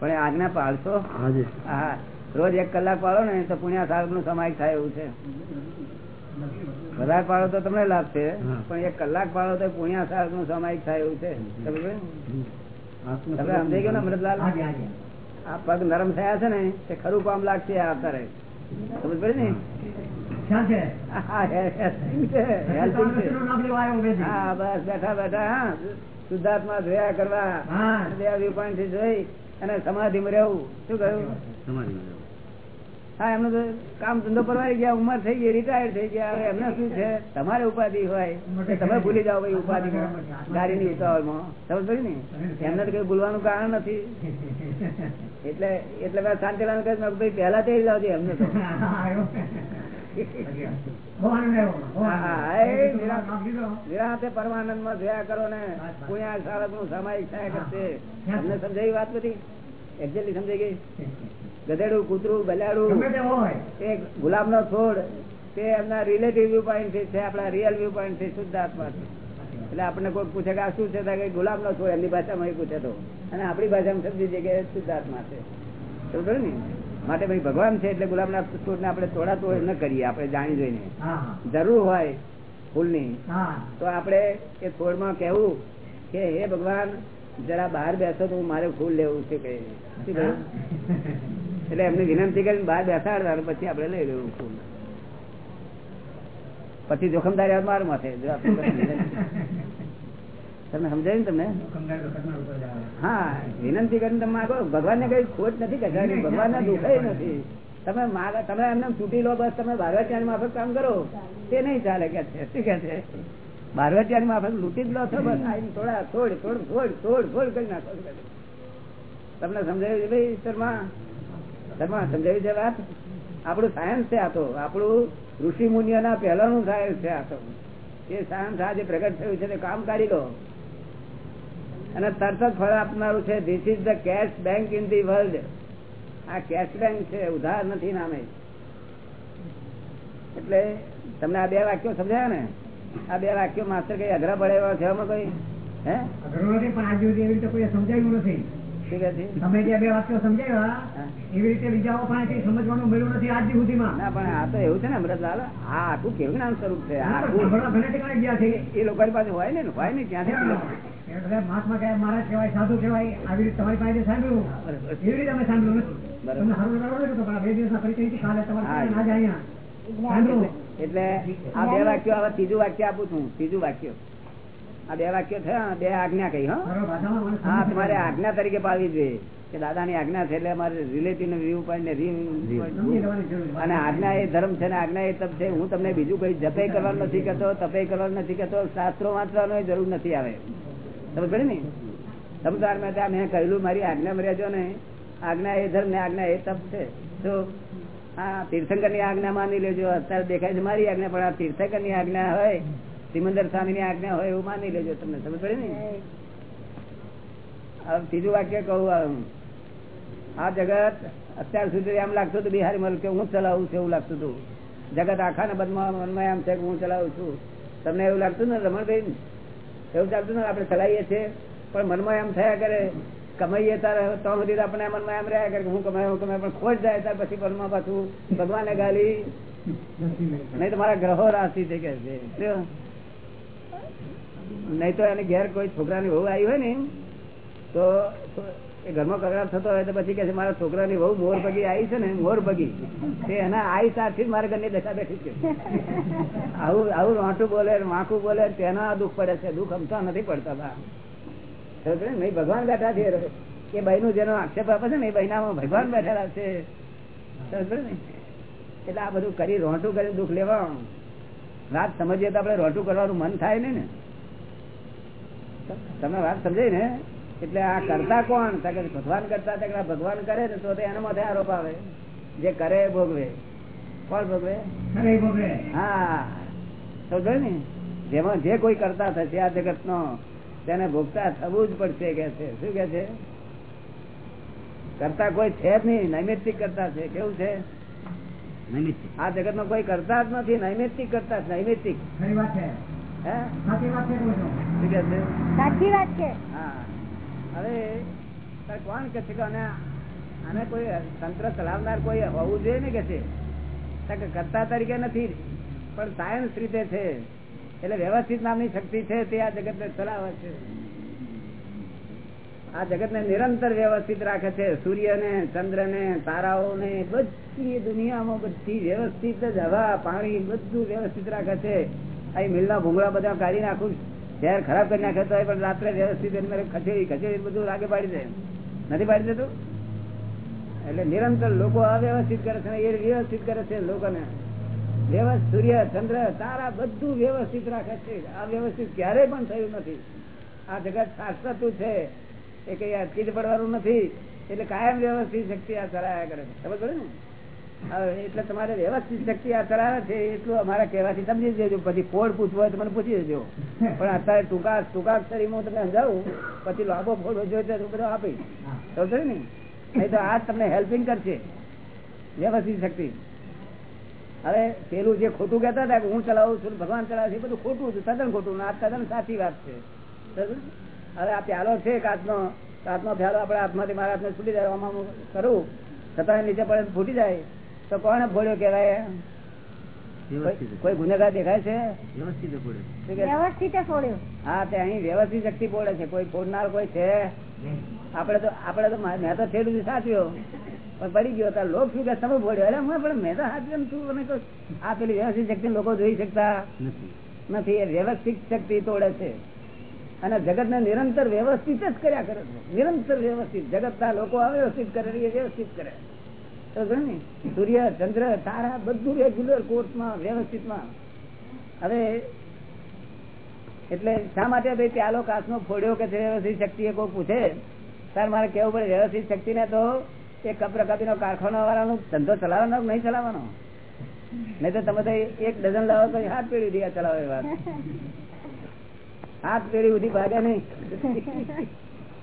S1: પણ આજ્ઞા પાડશો? હા. રોજ એક કલાક પાડો ને તો પુણ્યા સાહેબનું સમાય થાય એવું છે. વધારે પાડો તો તમને લાભ છે પણ એક કલાક પાડો તો પુણ્યા સાહેબનું સમાય થાય એવું છે. તમે સમજાઈ ગયો ને અમૃતલાલ? આ પગ નરમ થયા છે ને તે ખરું કામ લાગશે આ અત્યારે સમજ પડે ને? બેઠા. બેઠા શુદ્ધાત્મા જોયા કરવા. બે વ્યૂ પોઈન્ટથી જોઈ અને સમાધિ માં રહેવું. શું કહ્યું? હા એમનું તો કામ ધંધો પરવાઈ ગયા, ઉંમર થઈ ગઈ રિટાયર થઈ ગયા, હવે એમને શું છે? તમારે ઉપાધિ હોય તમે ભૂલી જાઓ ભાઈ ઉપાધિ ગાડીની ઉતાવળમાં. સમજ પડી ને? એમને તો કઈ ભૂલવાનું કારણ નથી. એટલે એટલે મેં શાંતિલાલ કહે ભાઈ, પહેલા તે લાવજે એમને તો. પરમાનંદમાં જોયા કરો ને પુણ્યા સારકનું સામાયિક કરશે તમને સમજાવી વાત બધી? એક્ઝેક્ટલી સમજાઈ ગઈ? ગધેડું કૂતરું બલાડું.
S4: તે હોય.
S1: છોડ તે એમના રિલેટિવ વ્યૂ પોઈન્ટ છે આપણા રિયલ વ્યૂ પોઈન્ટ છે શુદ્ધ આત્મા છે. એટલે આપણને કોઈ પૂછે કે આ શું છે કે ગુલાબનો છોડ એમની ભાષામાં એ પૂછે તો. અને આપણી ભાષામાં સમજી કે શુદ્ધ આત્મા છે. સમજો ને? માટે ભાઈ ભગવાન છે એટલે ગુલાબના છોડને આપણે તોડા તોડ ન કરીએ આપણે જાણી જોઈને. જરૂર હોય ફૂલની તો આપણે એ છોડમાં કહેવું કે હે ભગવાન જરા બહાર બેસો તો મારે ફૂલ લેવું છે કે. શું કહ્યું? એટલે એમને વિનંતી કરીને બહાર બેસાડવાનું પછી આપણે લઈ લેવું ફૂલ. પછી જોખમદારી આવે માથે. તમે સમજાયું તમને. હા વિનંતી કરીને તમે માગો ભગવાન ને કઈ ખોટ નથી કહેવાની ભગવાન ને દુઃખ નથી. તમે માગો તમે એમને છૂટી લો બસ તમે બારવટિયા માફક કામ કરો. તે નહીં ચાલે કે છે. શું કે છે? બારવટિયા માફક લૂંટી જ લો છો બસ આવીને થોડા થોડ થોડ થોડ થોડ થોડ કરી નાખો. તમને સમજાયું ભાઈ શર્મા શર્મા છે વાત? આપણું સાયન્સ છે આ તો. આપણું ઋષિ મુનિઓના પહેલાનું સાયન્સ છે આ તો. એ સાયન્સ આજે પ્રગટ થયું છે કામ કાઢી લો. અને તરત જ ફળ આપનારું છે this is the cash bank in the world આ કેશ બેંક છે, ઉધાર નથી નામે. એટલે તમને આ બે વાક્યો સમજાયા ને? આ બે વાક્યો માસ્ટર કઈ અઘરા પડે એવા છે કોઈ? હે?
S4: અઘરો નથી, પણ આજે સમજાયું નથી. તમે જે બે વાક્યો સમજાવ્યા. એવી રીતે બીજાઓ પાસેથી સમજવાનું મળ્યું નથી આજ સુધીમાં.
S1: ના પણ આ તો એવું છે ને અમૃતલાલ આ આખું કેવું જ્ઞાન સ્વરૂપ છે? આ
S4: હા, પણ
S1: આખું
S4: સાંભળવા ઘણા ઠેકાણે ગયા છે.
S1: એ લોકોની પાસે હોય ને હોય ને ક્યાંથી?
S4: મહાત્મા કહેવાય મહારાજ કહેવાય સાધુ કહેવાય આવી રીતે તમારી પાસે સાંભળ્યું. એવી રીતે અમે નથી.
S1: એટલે આ બે વાક્યો હવે ત્રીજું વાક્ય આપું છું ત્રીજું વાક્ય. આ બે વાક્યો થયા બે આજ્ઞા કહી હા. તમારે આજ્ઞા તરીકે પાડવી જોઈએ કે દાદાની આજ્ઞા છે એટલે અમારે રિલેટિવ વ્યૂ પોઈન્ટ ને
S4: જરૂર
S1: અને આજ્ઞા એ ધર્મ છે ને આજ્ઞા એ તપ છે. હું તમને બીજું કઈ જપે કરવાનું નથી કહેતો તપે કરવાનું નથી કહેતો શાસ્ત્રો વાંચવાનો જરૂર નથી આવે. તમે ને? તમે તાર મેં મેં કહેલું મારી આજ્ઞા મર્યાદો ને આજ્ઞા એ ધર્મ ને આજ્ઞા એ તપ છે. તો આ તીર્થંકરની આજ્ઞા માની લેજો. અત્યારે દેખાય છે મારી આજ્ઞા પણ આ તીર્થંકરની આજ્ઞા હોય સિમંદર સ્વામી ની આજ્ઞા હોય એવું માની લેજો તમને સમજ પડે ને? હવે ત્રીજું વાક્ય કહું આ. જગત અત્યાર સુધી એમ લાગતું હતું બિહારી મલ કે હું ચલાવું છું એવું લાગતું હતું. જગત આખા ને બદમાં મનમાં એમ છે કે હું ચલાવું છું. તમને એવું લાગતું ને રમણભાઈ? એવું ચાલતું ને આપણે ચલાવીએ છીએ. પણ મનમાં એમ થયા કરે કમાઈએ તારે તો સુધી આપણે મનમાં એમ રહ્યા કરે હું કમાય હું કમાયો પણ ખોટ જાય ત્યાર પછી મનમાં પાછું ભગવાને ગાલી. નહીં તો મારા ગ્રહો રાશિ છે કે? નહીં તો એને ઘેર કોઈ છોકરાની વહુ આવી હોય ને, તો એ ઘરમાં કકડાટ થતો હોય તો પછી કે મારા છોકરાની વહુ મોર પગી આવી છે ને, મોર પગી. તે એના આઈ સાથે મારા ઘરની દશા બેઠી છે. આવું આવું રોટું બોલે, વાંકું બોલે, તેના દુઃખ પડે છે. દુઃખ અમતા નથી પડતા નહીં, ભગવાન બેઠા છે. એ ભાઈ નું જેનો આક્ષેપ આપે છે ને, એ ભાઈનામાં ભગવાન બેઠેલા છે. ને? એટલે આ બધું કરી, રોંટું કરી દુઃખ લેવા. વાત સમજીએ તો આપડે રોટું કરવાનું મન થાય ને ને. તમે વાત સમજાય ને? એટલે આ કરતા કોણ? ભગવાન કરતા ભગવાન કરે ને તો એના માથે આરોપ આવે. જે કરે ભોગવે. કોણ ભોગવે? હા. સમજો ને? જેમાં જે કોઈ કરતા થશે આ જગત નો તેને ભોગતા થવું જ પડશે કે છે. શું કે છે? કરતા કોઈ છે જ નહીં. નૈમિત્તિક કરતા છે. કેવું છે? આ જગત નો કોઈ કરતા જ નથી. નૈમિત્તિક કરતા નૈમિતિક નૈમિત્તિક.
S4: સાચી વાત છે કહું છું.
S1: શું કે છે?
S2: સાચી વાત છે.
S1: હા. હવે કોણ કે છે આને આને કોઈ તંત્ર ચલાવનાર કોઈ હોવું જોઈએ ને કે છે? કરતા તરીકે નથી. પણ સાયન્સ રીતે છે. એટલે વ્યવસ્થિત નામની શક્તિ છે તે આ જગત ને ચલાવે છે. આ જગત ને નિરંતર વ્યવસ્થિત રાખે છે. સૂર્ય ને ચંદ્ર ને તારાઓ ને બધી દુનિયામાં બધી વ્યવસ્થિત જ હવા પાણી બધું વ્યવસ્થિત રાખે છે. અહીં મિલના ભૂંગળા બધા કાઢી નાખું શહેર ખરાબ કરી નાખે પણ રાત્રે વ્યવસ્થિત ખસેડી ખસેડી બધું લાગે પાડી દે. નથી પાડી દેતું? એટલે નિરંતર લોકો અવ્યવસ્થિત કરે છે એ વ્યવસ્થિત કરે છે લોકોને. વ્યવસ્થિત સૂર્ય, ચંદ્ર, તારા બધું વ્યવસ્થિત રાખે છે. આ વ્યવસ્થિત ક્યારેય પણ થયું નથી. આ જગત શાશ્વતું છે. એ કઈ અટકી જ પડવાનું નથી. એટલે કાયમ વ્યવસ્થિત શક્તિ આ ચલાવ્યા કરે છે. ખબર પડે ને? એટલે તમારે વ્યવસ્થિત શક્તિ આ ચલાવે છે એટલું અમારા કહેવાથી સમજી દેજો પછી ફોડ પૂછવો હોય તો મને પૂછી દેજો. પણ અત્યારે ટૂંકા ટૂંકા અક્ષરીમાં હું તમને સમજાવું. પછી લાંબો ફોડ જોઈએ તો બધો આપીશ. સમજો ને? નહીં તો આ તમને હેલ્પિંગ કરશે. વ્યવસ્થિત શક્તિ. હવે પેલું જે ખોટું કહેતા હતા કે હું ચલાવું છું, ભગવાન ચલાવે છે બધું ખોટું છે, તદ્દન ખોટું આ તદ્દન સાચી વાત છે? હવે આ પ્યાલો છે કાચનો કાચનો પ્યાલો આપણે હાથમાંથી મારા હાથને છૂટી જાય, આમાં કરું. છતાં નીચે પડે ફૂટી જાય. તો કોને ભોળ્યો કેવાય કોઈ- કોઈ ગુનેગાર દેખાય છે?
S5: વ્યવસ્થિત
S1: હા તે અહીં વ્યવસ્થિત શક્તિ બોલે છે. કોઈ ફોડનાર કોઈ છે? આપડે તો આપડે તો મેં તો છેડ સુધી સાચવ્યો પણ પડી ગયો. તાર લોક શું કે? તમે બોલ્યો. અરે હું પણ મેં તો સાચવ્યો ને તું. મને આ પેલી વ્યવસ્થિત શક્તિ લોકો જોઈ શકતા
S5: નથી.
S1: નથી. એ વ્યવસ્થિત શક્તિ તોડે છે. અને જગત ને નિરંતર વ્યવસ્થિત જ કર્યા કરે છે. નિરંતર વ્યવસ્થિત. જગત ના લોકો અવ્યવસ્થિત કરે એ વ્યવસ્થિત કરે. છે? સૂર્ય, ચંદ્ર, તારા બધું રેગ્યુલર કોર્સમાં વ્યવસ્થિતમાં હવે એટલે શા માટે ભાઈ પ્યાલો કાચનો ફોડ્યો કે વ્યવસ્થિત શક્તિ એ કોઈ પૂછે? તાર મારે કેવું પડે? વ્યવસ્થિત શક્તિ ને તો એ કપરકાપી નો કારખાનો વાળાનો ધંધો ચલાવવાનો નહીં ચલાવવાનો? નહીં તો તમે તો એક ડઝન લાવો તો હાથ પેઢી દિયા ચલાવે હાથ પેઢી સુધી ભાગે નહીં.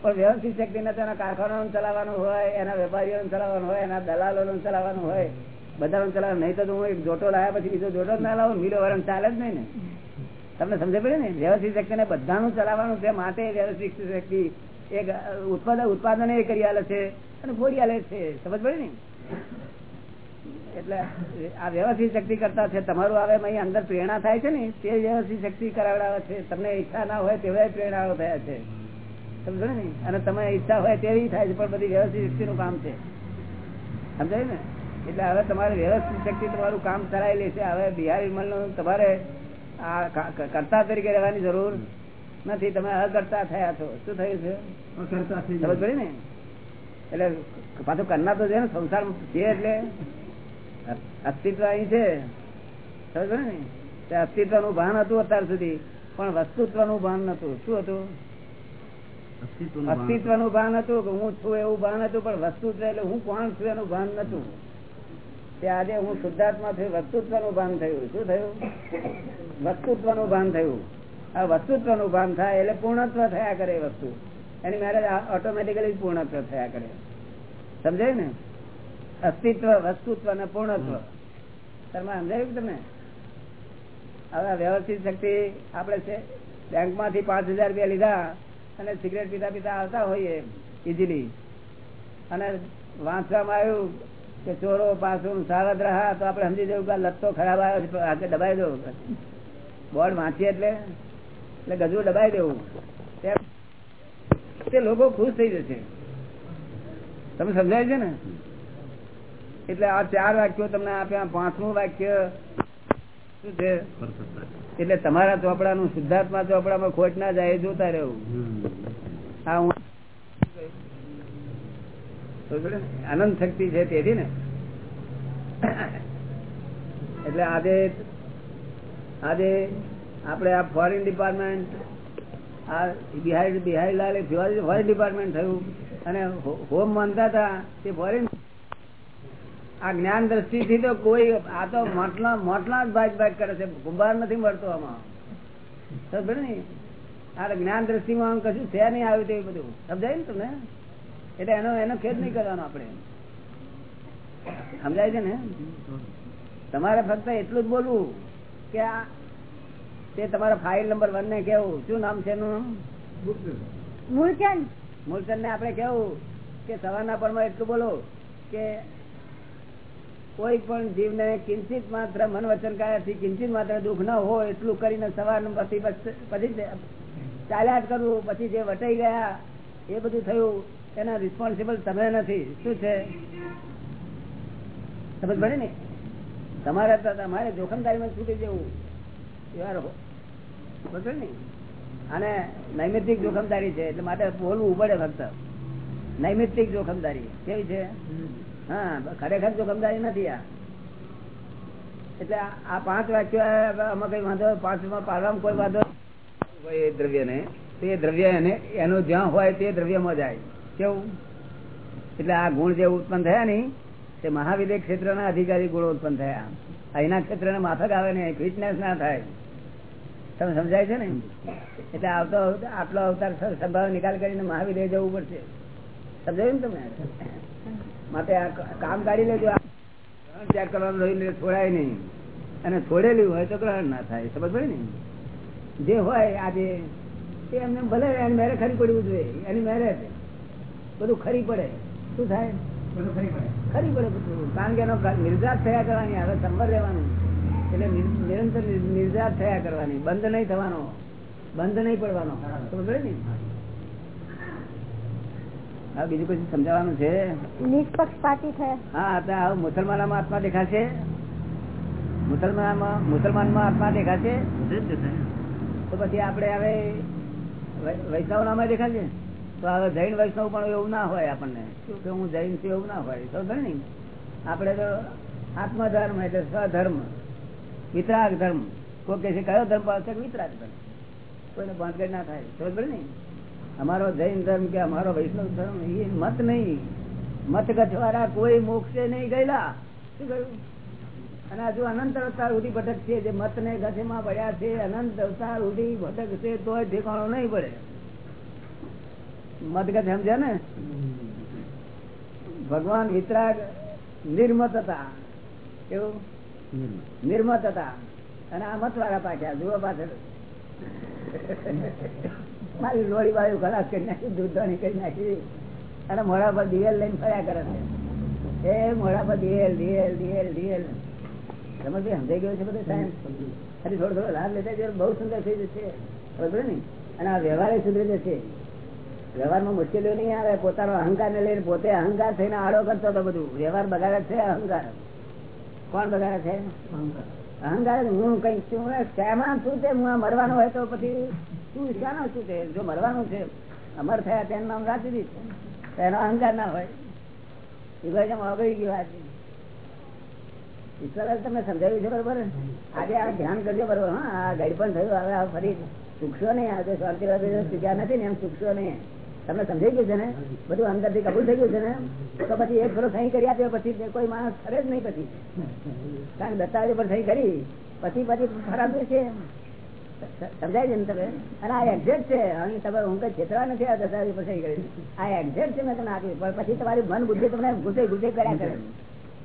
S1: પણ વ્યવસ્થિત શક્તિ ને તેના કારખાના ચલાવવાનું હોય, એના વેપારીઓ ચલાવવાનું હોય, એના દલાલો ચલાવવાનું હોય, બધાનું ચલાવવાનું. નહીં તો હું એક જોટો લાવ્યા પછી બીજો જોટો ના લાવું, મિલો વરણ ચાલે જ નહીં ને. તમને સમજ પડે ને? વ્યવસ્થિત શક્તિ ને બધાનું ચલાવવાનું છે માટે વ્યવસ્થિત શક્તિ એક ઉત્પાદન ઉત્પાદન એ કરી આલે છે અને ફોડી આલે છે. સમજ પડે ને? એટલે આ વ્યવસ્થિત શક્તિ કરતા છે, તમારું આવે અહીં અંદર પ્રેરણા થાય છે ને, તે વ્યવસ્થિત શક્તિ કરાવડાવે છે. તમને ઈચ્છા ના હોય તેવા પ્રેરણાઓ થયા છે. સમજો ને? અને તમે ઈચ્છા હોય તેવી થાય છે પણ બધી વ્યવસ્થિત શક્તિ નું કામ છે. સમજાય ને? એટલે હવે તમારે વ્યવસ્થિત શક્તિ તમારું કામ કરાવી લેશે હવે બિહારી મલનું તમારે આ કરતા તરીકે રહેવાની જરૂર નથી. તમે અકર્તા થયા છો. શું થયું છે? સમજ પડી ને? એટલે પાછું કરનાર તો છે ને સંસાર છે એટલે અસ્તિત્વ અહીં છે. સમજ પડે ને? અસ્તિત્વનું ભાન હતું અત્યાર સુધી પણ વસ્તુત્વનું ભાન નતું. શું હતું.
S5: અસ્તિત્વનું ભાન
S1: હતું કે હું છું એવું ભાન હતું પણ વસ્તુ એટલે હું કોણ છું એનું ભાન નતું તે આજે હું શુદ્ધાત્મા છું વસ્તુત્વનું ભાન થયું. શું થયું? વસ્તુત્વનું ભાન થયું. આ વસ્તુત્વનું ભાન થાય એટલે પૂર્ણત્વ થયા કરે વસ્તુ. એની મેરેજ ઓટોમેટિકલી પૂર્ણત્વ થયા કરે. સમજાય ને? અસ્તિત્વ વસ્તુત્વ અને પૂર્ણત્વ. તમે સમજાયું તમે હવે વ્યવસ્થિત શક્તિ આપણે છે બેંકમાંથી પાંચ હજાર રૂપિયા લીધા અને સિગરેટ પીતા પીતા આવતા હોઈએ ઇઝીલી અને વાંચવામાં આવ્યું કે ચોરો પાછું સાવધ રહ્યા તો આપણે સમજી જવું કે લત્તો ખરાબ આવ્યો આગળ દબાઈ દો બોર્ડ વાંચીએ એટલે એટલે ગજવું દબાઈ દેવું. તે- લોકો ખુશ થઈ જશે. તમે સમજાય છે ને? એટલે આ ચાર વાક્યો તમને આપ્યા, પાંચમું વાક્ય શું છે. એટલે તમારા ચોપડાનું શુદ્ધાત્મા ચોપડામાં ખોટ ના જાય જોતા રહેવું. હા હું આનંદ શક્તિ છે તેથી ને. એટલે આજે આજે આપણે આ ફોરેન ડિપાર્ટમેન્ટ આ બિહાર લાલ લાલે ફોરેન ડિપાર્ટમેન્ટ થયું. અને હોમ માનતા હતા તે ફોરેન આ જ્ઞાન દ્રષ્ટિથી તો કોઈ આ તો મોટલા મોટલા જ ભાગ ભાગ કરે છે. ગુબાર નથી મળતો આમાં. સમજો ને આ જ્ઞાન દ્રષ્ટિમાં આમ કશું છે નહીં આવ્યું તેવું બધું. સમજાય ને તમને? એટલે એનો એનો ખેદ નહીં કરવાનો આપણે. સમજાય છે ને? તમારે ફક્ત એટલું જ બોલવું કે આ તે તમારા ફાઇલ નંબર વન ને કેવું. શું નામ છે એનું? નામ
S2: મૂળચંદ.
S1: મૂળચંદ ને આપણે કેવું કે સવારના પરમાં એટલું બોલો કે કોઈ પણ જીવને કિંચિત માત્ર મન વચન કાયાથી કિંચિત માત્ર દુઃખ ન હોય એટલું કરીને સવાર પછી પછી ચાલ્યા જ કરવું. પછી જે વટાઈ ગયા, એ બધું થયું. એના રિસ્પોન્સિબલ તમે નથી. શું છે? સમજ પડે ને? તમારે તમારે જોખમદારીમાં છૂટી જવું. એવા બરોબર ને? અને નૈમિતિક જોખમદારી છે, એટલે માટે બોલવું પડે ફક્ત. નૈમિતિક જોખમદારી. કેવી છે? હા, ખરેખર જોખમદારી નથી આ. એટલે આ- પાંચ વાક્યો કઈ વાંધો, પાંચમાં પાડવામાં કોઈ વાંધો એ દ્રવ્ય ને તે દ્રવ્ય એને એનું જ્યાં હોય તે દ્રવ્યમાં જાય. કેવું? એટલે આ ગુણ જે ઉત્પન્ન થયા ને તે મહાવિદ્ય ક્ષેત્રના અધિકારી ગુણો ઉત્પન્ન થયા. અહીંના ક્ષેત્રને માફક આવે ને ફિટનેસ ના થાય. તમે સમજાય છે ને? એટલે આવતો, આટલો અવતાર સંભાવ નિકાલ કરીને મહાવિદ્ય જવું પડશે. સમજાયું ને તમે? માટે આ કામ કાઢી લેજો ગ્રહણ ત્યાગ કરવાનું રહીને છોડાય નહીં અને છોડેલું હોય તો ગ્રહણ ના થાય સમજ પડે ને? જે હોય આજે તે એમને ભલે એની મેરે ખરી પડવું જોઈએ એની મેરે. બધું ખરી પડે. શું થાય?
S4: બધું ખરી પડે.
S1: ખરી પડે બધું. કારણ કે એનો નિર્જાત થયા કરવાની હવે સંભર રહેવાનું. એટલે નિરંતર નિર્જાત થયા કરવાની. બંધ નહીં થવાનો. બંધ નહીં પડવાનો. સમજ પડે ને? હા બીજું કશું સમજાવવાનું છે?
S2: નિષ્પક્ષપાતી થયા
S1: હા તો હવે મુસલમાનમાં આત્મા દેખાશે. મુસલમાનમાં મુસલમાનમાં આત્મા દેખાશે. તો પછી આપણે હવે વૈષ્ણવ વૈષ્ણવનામાં દેખાશે? તો હવે જૈન વૈષ્ણવ પણ એવું ના હોય આપણને. શું કે હું જૈન છું એવું ના હોય. તો ને આપણે તો આત્મધર્મ એટલે સ્વધર્મ. વિતરાગ ધર્મ કોઈ કે છે કયો ધર્મ પાસે વિતરાગ ધર્મ કોઈને બાંધગઢ ના થાય. તો ને અમારો જૈન ધર્મ કે અમારો વૈષ્ણવ ધર્મ, એ મત નહીં. મત ગઠવાળા કોઈ મોક્ષે નહીં ગયેલા. શું કહ્યું અને હજુ અનંત અવતાર સુધી ભટકશે, જે મત ને ગઠેમાં પડ્યા છે, અનંત અવતાર સુધી ભટકશે તો ઠેકાણો નહીં પડે. મત ગઠ સમજ્યા ને? ભગવાન વિતરાગ નિર્મત હતા કેવું? નિર્મત હતા અને આ મત વાળા પાછા જુઓ પાછળ. મારી લોહી વાળું ખલાસ કરી નાખી દૂધવાની કરી નાખી. અને મોડા પર દિવેલ લઈને ફર્યા કરે છે. એ મોડા પર દિવેલ દિવેલ દિવેલ દિવેલ. તમે બી સમજાઈ ગયો છે બધું સાયન્સ ખાલી થોડો થોડો લાભ લેતા જઈએ બહુ સુંદર થઈ જશે. બરોબર ને? અને આ વ્યવહાર સુધરી જશે. વ્યવહારમાં મુશ્કેલીઓ નહીં આવે પોતાનો અહંકાર ને લઈને પોતે અહંકાર થઈને આડો કરતો હતો બધું. વ્યવહાર બગાડે છે અહંકાર? કોણ બગાડે છે? અહંકાર. અહંકાર હું કઈ છું. શેમાં શું છે હું મરવાનો હોય તો પછી શું શાનો શું છે જો મરવાનું છે, અમર થયા તેનું નામ રાખી દીધું તો એનો અહંકાર ના હોય. એ ભાઈ અગળી ગયું આજે ઈશ્વર તમે સમજાવ્યું છે બરોબર? આજે આ ધ્યાન કરજો બરોબર. હા, આ ગાડી પણ થયું. હવે ફરી ચૂકશો નહીં. આજે શાંતિ સ્વીકાર નથી ને એમ ચૂકશો નહીં. તમને સમજાઈ ગયું છે ને? બધું અંદરથી કબૂલ થઈ ગયું છે ને? તો પછી એક ફરો સહી કરી આપ્યો. પછી કોઈ માણસ ફરે જ નહીં પછી. કારણ દસ્તાવેજ પર સહી કરી. પછી પછી ફરાતું છે સમજાય છે ને તમે? અને આ એક્ઝેક્ટ છે. અહીં તમે હું કઈ છેતરા નથી આ દસ્તાવેજ પસંદ કરી આ એક્ઝેક્ટ છે મેં તમને આપ્યું. પણ પછી તમારી મન બુદ્ધિ તમને ગુસે ગુસે કર્યા કરે.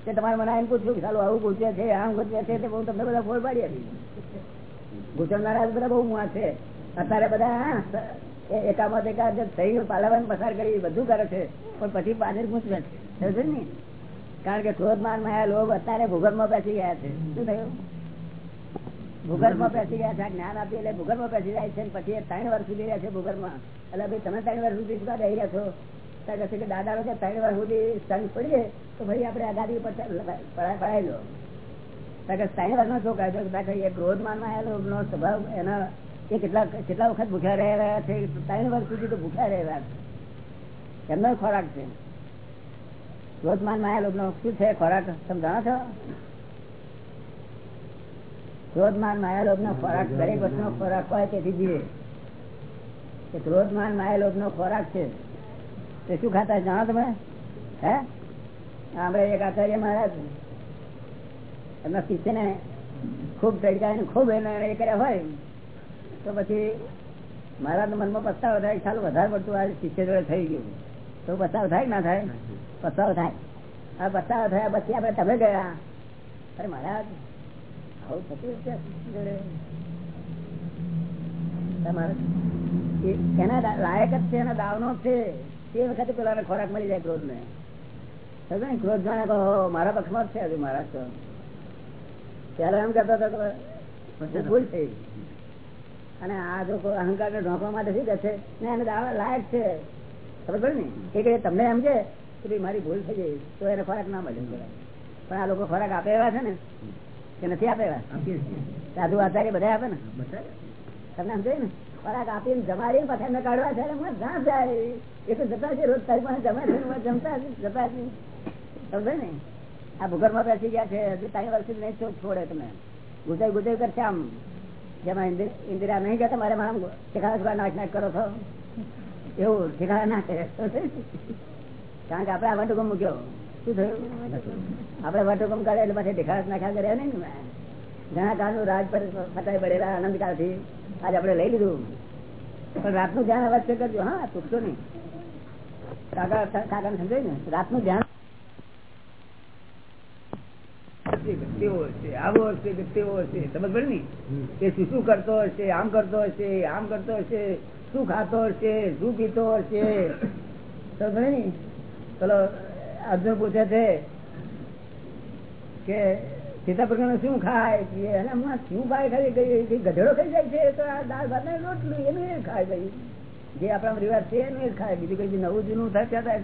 S1: કે તમારે મને એમ પૂછ્યું ચાલો આવું ગુજે છે, આમ ગુજે છે, તે હું તમને બધા ફોડ પાડી હતી ગુસરનારા બધા બહુ મુઆ છે. અત્યારે બધા એકામાં એકાદ સહી પાલાવન પસાર કરી બધું કરે છે. પણ પછી પાછળ ગુંચવે છે. ને? કારણ કે ક્રોધ માન માયા લોભ અત્યારે ભૂગર્ભમાં બેસી ગયા છે. શું થયું? ભૂગર્ભમાં બેસી ગયા છે જ્ઞાન આપી એટલે ભૂગર્ભમાં બેસી જાય છે, પછી ત્રણ વર્ષ સુધી રહ્યા છે ભૂગર્ભમાં. એટલે ભાઈ તમે ત્રણ વર્ષ સુધી શું રહી રહ્યા છો? ત્યાં કહે કે દાદા લોકો ત્રણ વર્ષ સુધી સંગ પડીએ તો ભાઈ આપણે આ ઉપર પડાય લો. ત્યાં ત્રણ વર્ષનો કહે છે? કારણ કે એ ક્રોધ માનમાં આવેલો સ્વભાવ, એના એ કેટલા કેટલા વખત ભૂખ્યા રહેલા છે, ત્રણ વર્ષ સુધી તો ભૂખ્યા રહેલા છે. એમનો ખોરાક છે. ક્રોધમાન માયા લોભ નો શું છે ખોરાક? તમે જાણો છો? ક્રોધમાન માયા લોભ નો ખોરાક, દરેક વસ્તુનો ખોરાક હોય તેથી જીવે. ક્રોધમાન માયા લોભ નો ખોરાક છે, તે શું ખાતા જાણો તમે? હે? આપણે એક આચાર્ય મહારાજ, એમના શિષ્યને ખૂબ તડકા ખૂબ એને એ કર્યા હોય, તો પછી મારા મનમાં પસ્તાવો થાય ચાલુ વધારે પડતું આ શિષ્ય જોડે થઈ ગયું. તો પસ્તાવો થાય ના થાય? પસ્તાવો થાય. આ પસ્તાવો થયા પછી આપણે તમે ગયા. અરે મહારાજ આવું થતું તમારે એના લાયક જ છે એના દાવનો છે. તે વખતે પેલા ખોરાક મળી જાય ક્રોધ ને? સમજો ક્રોધ જાણે કહો મારા પક્ષમાં જ છે હજુ મહારાજ ત્યારે એમ કહેતો હતો ભૂલ થઈ. અને આ જો અહંકાર ને ઢોકવા માટે શું કે છે? ને એને દાવા લાયક છે. ખબર પડે ને? એ તમને એમ છે કે ભાઈ મારી ભૂલ થઈ ગઈ તો એને ખોરાક ના મળે. પણ આ લોકો ખોરાક આપે એવા છે ને? કે નથી આપે? સાધુ આચાર્ય બધા આપે ને? તમને સમજાય ને? ખોરાક આપીને જમાડીને પાછા એમને કાઢવા છે એ તો જતા છે રોજ તારી પાસે જમતા જતા છે સમજાય ને? આ ભૂગર્ભમાં બેસી ગયા છે, હજી ત્રણ વર્ષથી નહીં છોડે તમે? ગુજાઈ ગુજાઈ કરશે આમ. જેમાં ઇન્દિરા નહીં ગયા તમારે મારા ઠેકાણા નાચ નાચ કરો છો? એવું ઠેકાણા ના કરે. કારણ કે આપણે આ વંટુકો મૂક્યો. શું થયું? આપણે વટુકમ એટલે પછી ઠેકાણા નાખ્યા કર્યા નહીં ને ઘણા કાળનું રાજ પર ફટાઈ પડેલા આનંદ કાળથી આજે આપડે લઈ લીધું. પણ રાતનું ધ્યાન અવશ્ય કરજો. હા ચૂકશો નહીં. કાકા કાકા સમજાય ને? રાતનું ધ્યાન હશે હશે આવો હશે કે તેવો હશે. સમજ પડે ને? એ શું શું કરતો હશે આમ કરતો હશે આમ કરતો હશે શું ખાતો હશે શું પીતો હશે? સમજ પડે ને? ચલો અર્જુન પૂછે છે કે સીતાપ્રકરણ શું ખાય અને હમણાં શું ખાય ખાઈ ગધેડો ખાઈ જાય છે? તો આ દાળ ભાત રોટલું એનું એ ખાય ભાઈ. જે આપણા રિવાજ છે એનું એ ખાય. બીજું કઈ નવું જૂનું થાય ત્યાં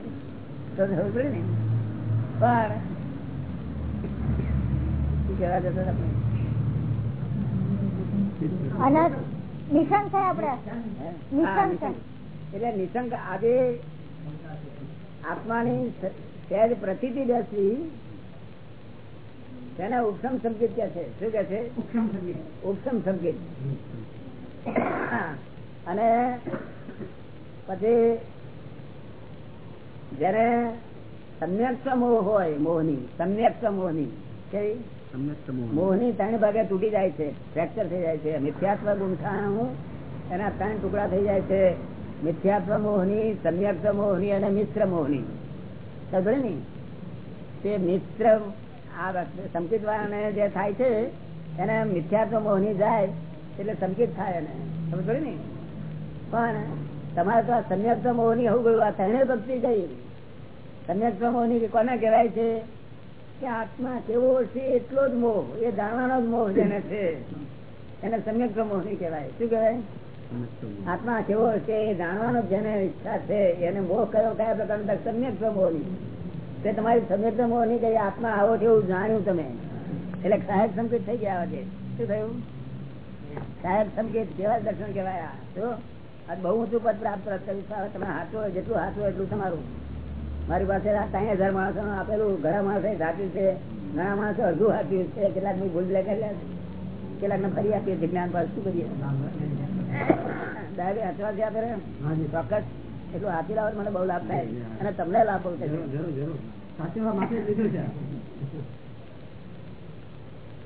S1: તો ખબર પડે ને? પણ શું કહેવા જતા આપણે?
S2: છે.
S1: એટલે નિશંક આજે આત્માની સહેજ પ્રતિ બેસવી તેના ઉપસમ સંકેત કે છે? શું કે છે? ઉપસમ સંકેત અને પછી જયારે સમ્યક મોહ હોય મોહની સમ્યક મોહની કેવી? મોહની. ત્રણ ભાગે તૂટી જાય છે ફ્રેક્ચર થઈ જાય છે મિથ્યાત્વ ગુંઠાણું એના ત્રણ ટુકડા થઈ જાય છે મિથ્યાત્વ મોહની સમ્યક મોહની અને મિશ્ર મોહની. સમજે ને, તે મિત્ર આ સંકિત વાળાને જે થાય છે, એને મિથ્યાત્વ મોહની જાય, એટલે સંકિત થાય એને. સમજ ને? પણ તમારે તો આ સમ્યક મોહની હોવું ગયું, આ ત્રણે ભક્તિ ગઈ સમ્યક મોહની કોને કહેવાય છે? કે આત્મા કેવો છે, એટલો જ મોહ, એ જાણવાનો જ મોહ જેને છે. એને સમ્યક મોહ નહીં કહેવાય. શું કહેવાય. આત્મા કેવો છે, એ જાણવાનો જેને ઈચ્છા છે, એને મોહ કયો કયા પ્રકારનો સમ્યક મોહ તે તમારી સમ્યક મોહ નહીં કે આત્મા આવો છે એવું જાણ્યું તમે. એટલે સાહેબ સંકેત થઈ ગયા છે શું થયું? સાહેબ સંકેત કેવા દર્શન કહેવાય? આ શું બહુ ઊંચું પદ પ્રાપ્ત કર્યું તમે હાથો જેટલું હાથો એટલું તમારું. મારી પાસે ત્રણ હજાર માણસો આપેલું, ઘણા માણસો સાચું છે, ઘણા માણસો અડધું સાચું છે કેટલાક ભૂલ કરેલા કેટલાક ને ફરી આપીએ જ્ઞાન પર શું કરીએ? દાદી હચવાથી આપે ને? ચોક્કસ. એટલું હાથી લાવો મને બહુ લાભ થાય. અને તમને લાભ બહુ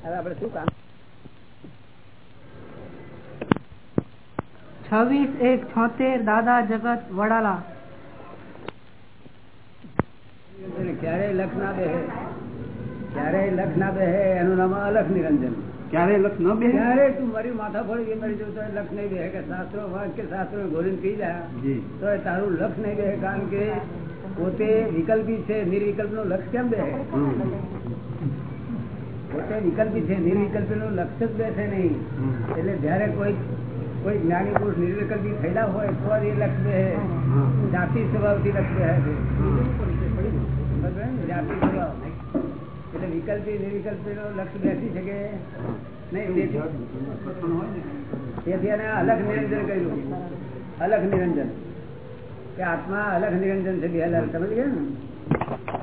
S1: હવે આપડે શું કામ?
S6: છવ્વીસ એક છોતેર દાદા જગત વડાલા.
S1: ક્યારેય લખ ના બે ક્યારેય લખ ના બે એનું નામ અલખ નિરંજન.
S3: ક્યારે લક્ષ ન બે
S1: ક્યારે તું મારી માથા ફોડી મરી જવું તો લક્ષ નહીં બે કે શાસ્ત્રો કે શાસ્ત્રો ગોરીને પી જા. તો તારું લક્ષ નહીં બે કારણ કે પોતે વિકલ્પી છે નિર્વિકલ્પનું લક્ષ કેમ બે પોતે વિકલ્પી છે નિર્વિકલ્પી નું લક્ષ જ બેસે નહીં. એટલે જયારે કોઈ કોઈ જ્ઞાની પુરુષ નિર્વિકલ્પી થયેલા હોય તો એ લક્ષ બે જાતિ સ્વભાવથી લક્ષ ને? જાતિ એટલે વિકલ્પી નિર્વિકલ્પી નો લક્ષ બેસી શકે. નહીં તેથી એને અલગ નિરંજન કર્યું. અલગ નિરંજન. કે આત્મા અલગ નિરંજન છે બેહાલાલ સમજ ગયા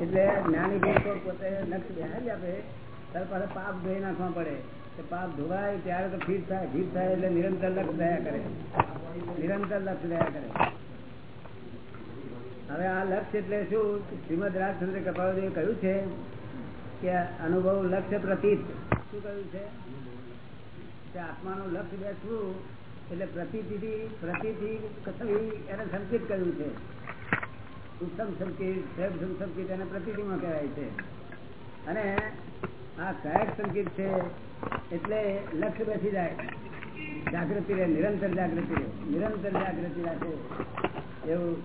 S1: એટલે જ્ઞાની પુરુષો પોતે લક્ષ બેહારી આપે. ત્યારે પાસે પાપ ધોઈ નાખવા પડે. કે પાપ ધોવાય ત્યારે તો ફીટ થાય. ફીટ થાય એટલે નિરંતર લક્ષ દયા કરે. નિરંતર લક્ષ દયા કરે. હવે આ લક્ષ એટલે શું? શ્રીમદ રાજચંદ્ર કપાળદેવે કહ્યું છે કે અનુભવ લક્ષ્ય પ્રતીત. શું કહ્યું છે? આત્માનું લક્ષ્ય બેસવું એટલે પ્રતિથી પ્રતિથી થવી એને સંકેત કર્યું છે. ઉત્તમ સંકેત સૈભમ સંકેત એને પ્રતિથિમાં કહેવાય છે. અને આ સહાયક સંકેત છે એટલે લક્ષ્ય બેસી જાય. જાગૃતિ રહે, નિરંતર જાગૃતિ રહે. નિરંતર જાગૃતિ રાખે. એવું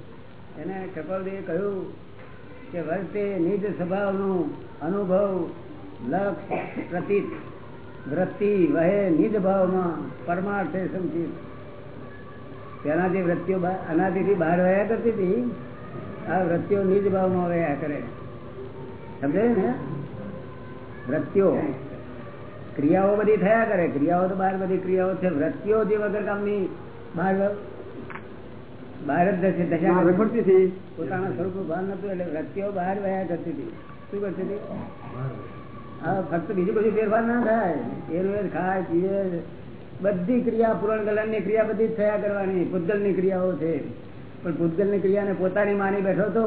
S1: એને કપાલદેવે કહ્યું કે વર્તે નિજ સ્વભાવનું અનુભવ લક્ષ પ્રતીત. વૃત્તિ વહે નિજ ભાવમાં પરમાર્થે સમજી તેના વૃત્તિઓ અનાદિથી બહાર વહ્યા કરતી હતી, આ વૃત્તિઓ નિજ ભાવમાં વહ્યા કરે. સમજે ને? વૃત્તિઓ. ક્રિયાઓ બધી થયા કરે. ક્રિયાઓ તો બહાર બધી ક્રિયાઓ છે. વૃત્તિઓ જે વગર કામની બહાર બહાર જ દશા
S3: રખડતી હતી.
S1: પોતાના સ્વરૂપ ભાન નતું એટલે વૃત્તિઓ બહાર વયા કરતી હતી. શું કરતી હતી? હા ફક્ત બીજું બધું ફેરફાર ના થાય. એ ખાય પીએ બધી ક્રિયા પૂરણ ગલનની ક્રિયા બધી થયા કરવાની. પૂતગલની ક્રિયાઓ છે. પણ પૂતગલની ક્રિયાને પોતાની માની બેઠો તો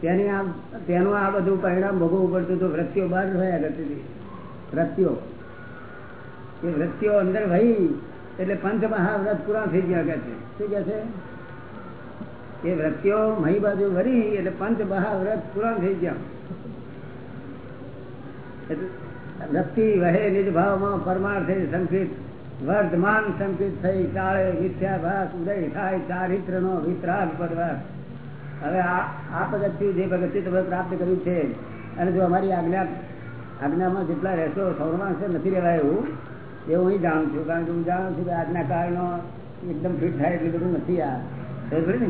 S1: તેની આ તેનું આ બધું પરિણામ ભોગવવું પડતું હતું. વૃત્તિઓ બહાર વયા કરતી હતી. વૃત્તિઓ એ વૃત્તિઓ અંદર વહી એટલે પંચ મહાવ્રત પૂરા થઈ ગયા કે છે. શું કે છે? એ વ્રત્યો મહી બાજુ વરી એટલે પંચ બહા વ્રત પૂરણ થઈ ગયા. વ્યક્તિ વહે નિજ ભાવમાં પરમાર્થે સંકિત, વર્ધમાન સંકિત થઈ ચાળે મિથ્યાભાસ, ઉદય થાય ચારિત્ર નો વિતરાગ પરવાસ હવે આ પગથિયું જે પગથિયું તમે પ્રાપ્ત કર્યું છે, અને જો અમારી આજ્ઞા, આજ્ઞામાં જેટલા રહેશો સૌરમાં નથી રહેવાય એવું એ હું જાણું છું. કારણ કે હું જાણું છું કે આજના કારણો એકદમ ફિટ થાય એટલું બધું નથી આ. ખબર ને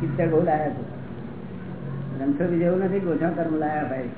S1: પિક્ચર બહુ લાયા છે. રણછોડી જેવું નથી કે કર્મ લાયા ભાઈ?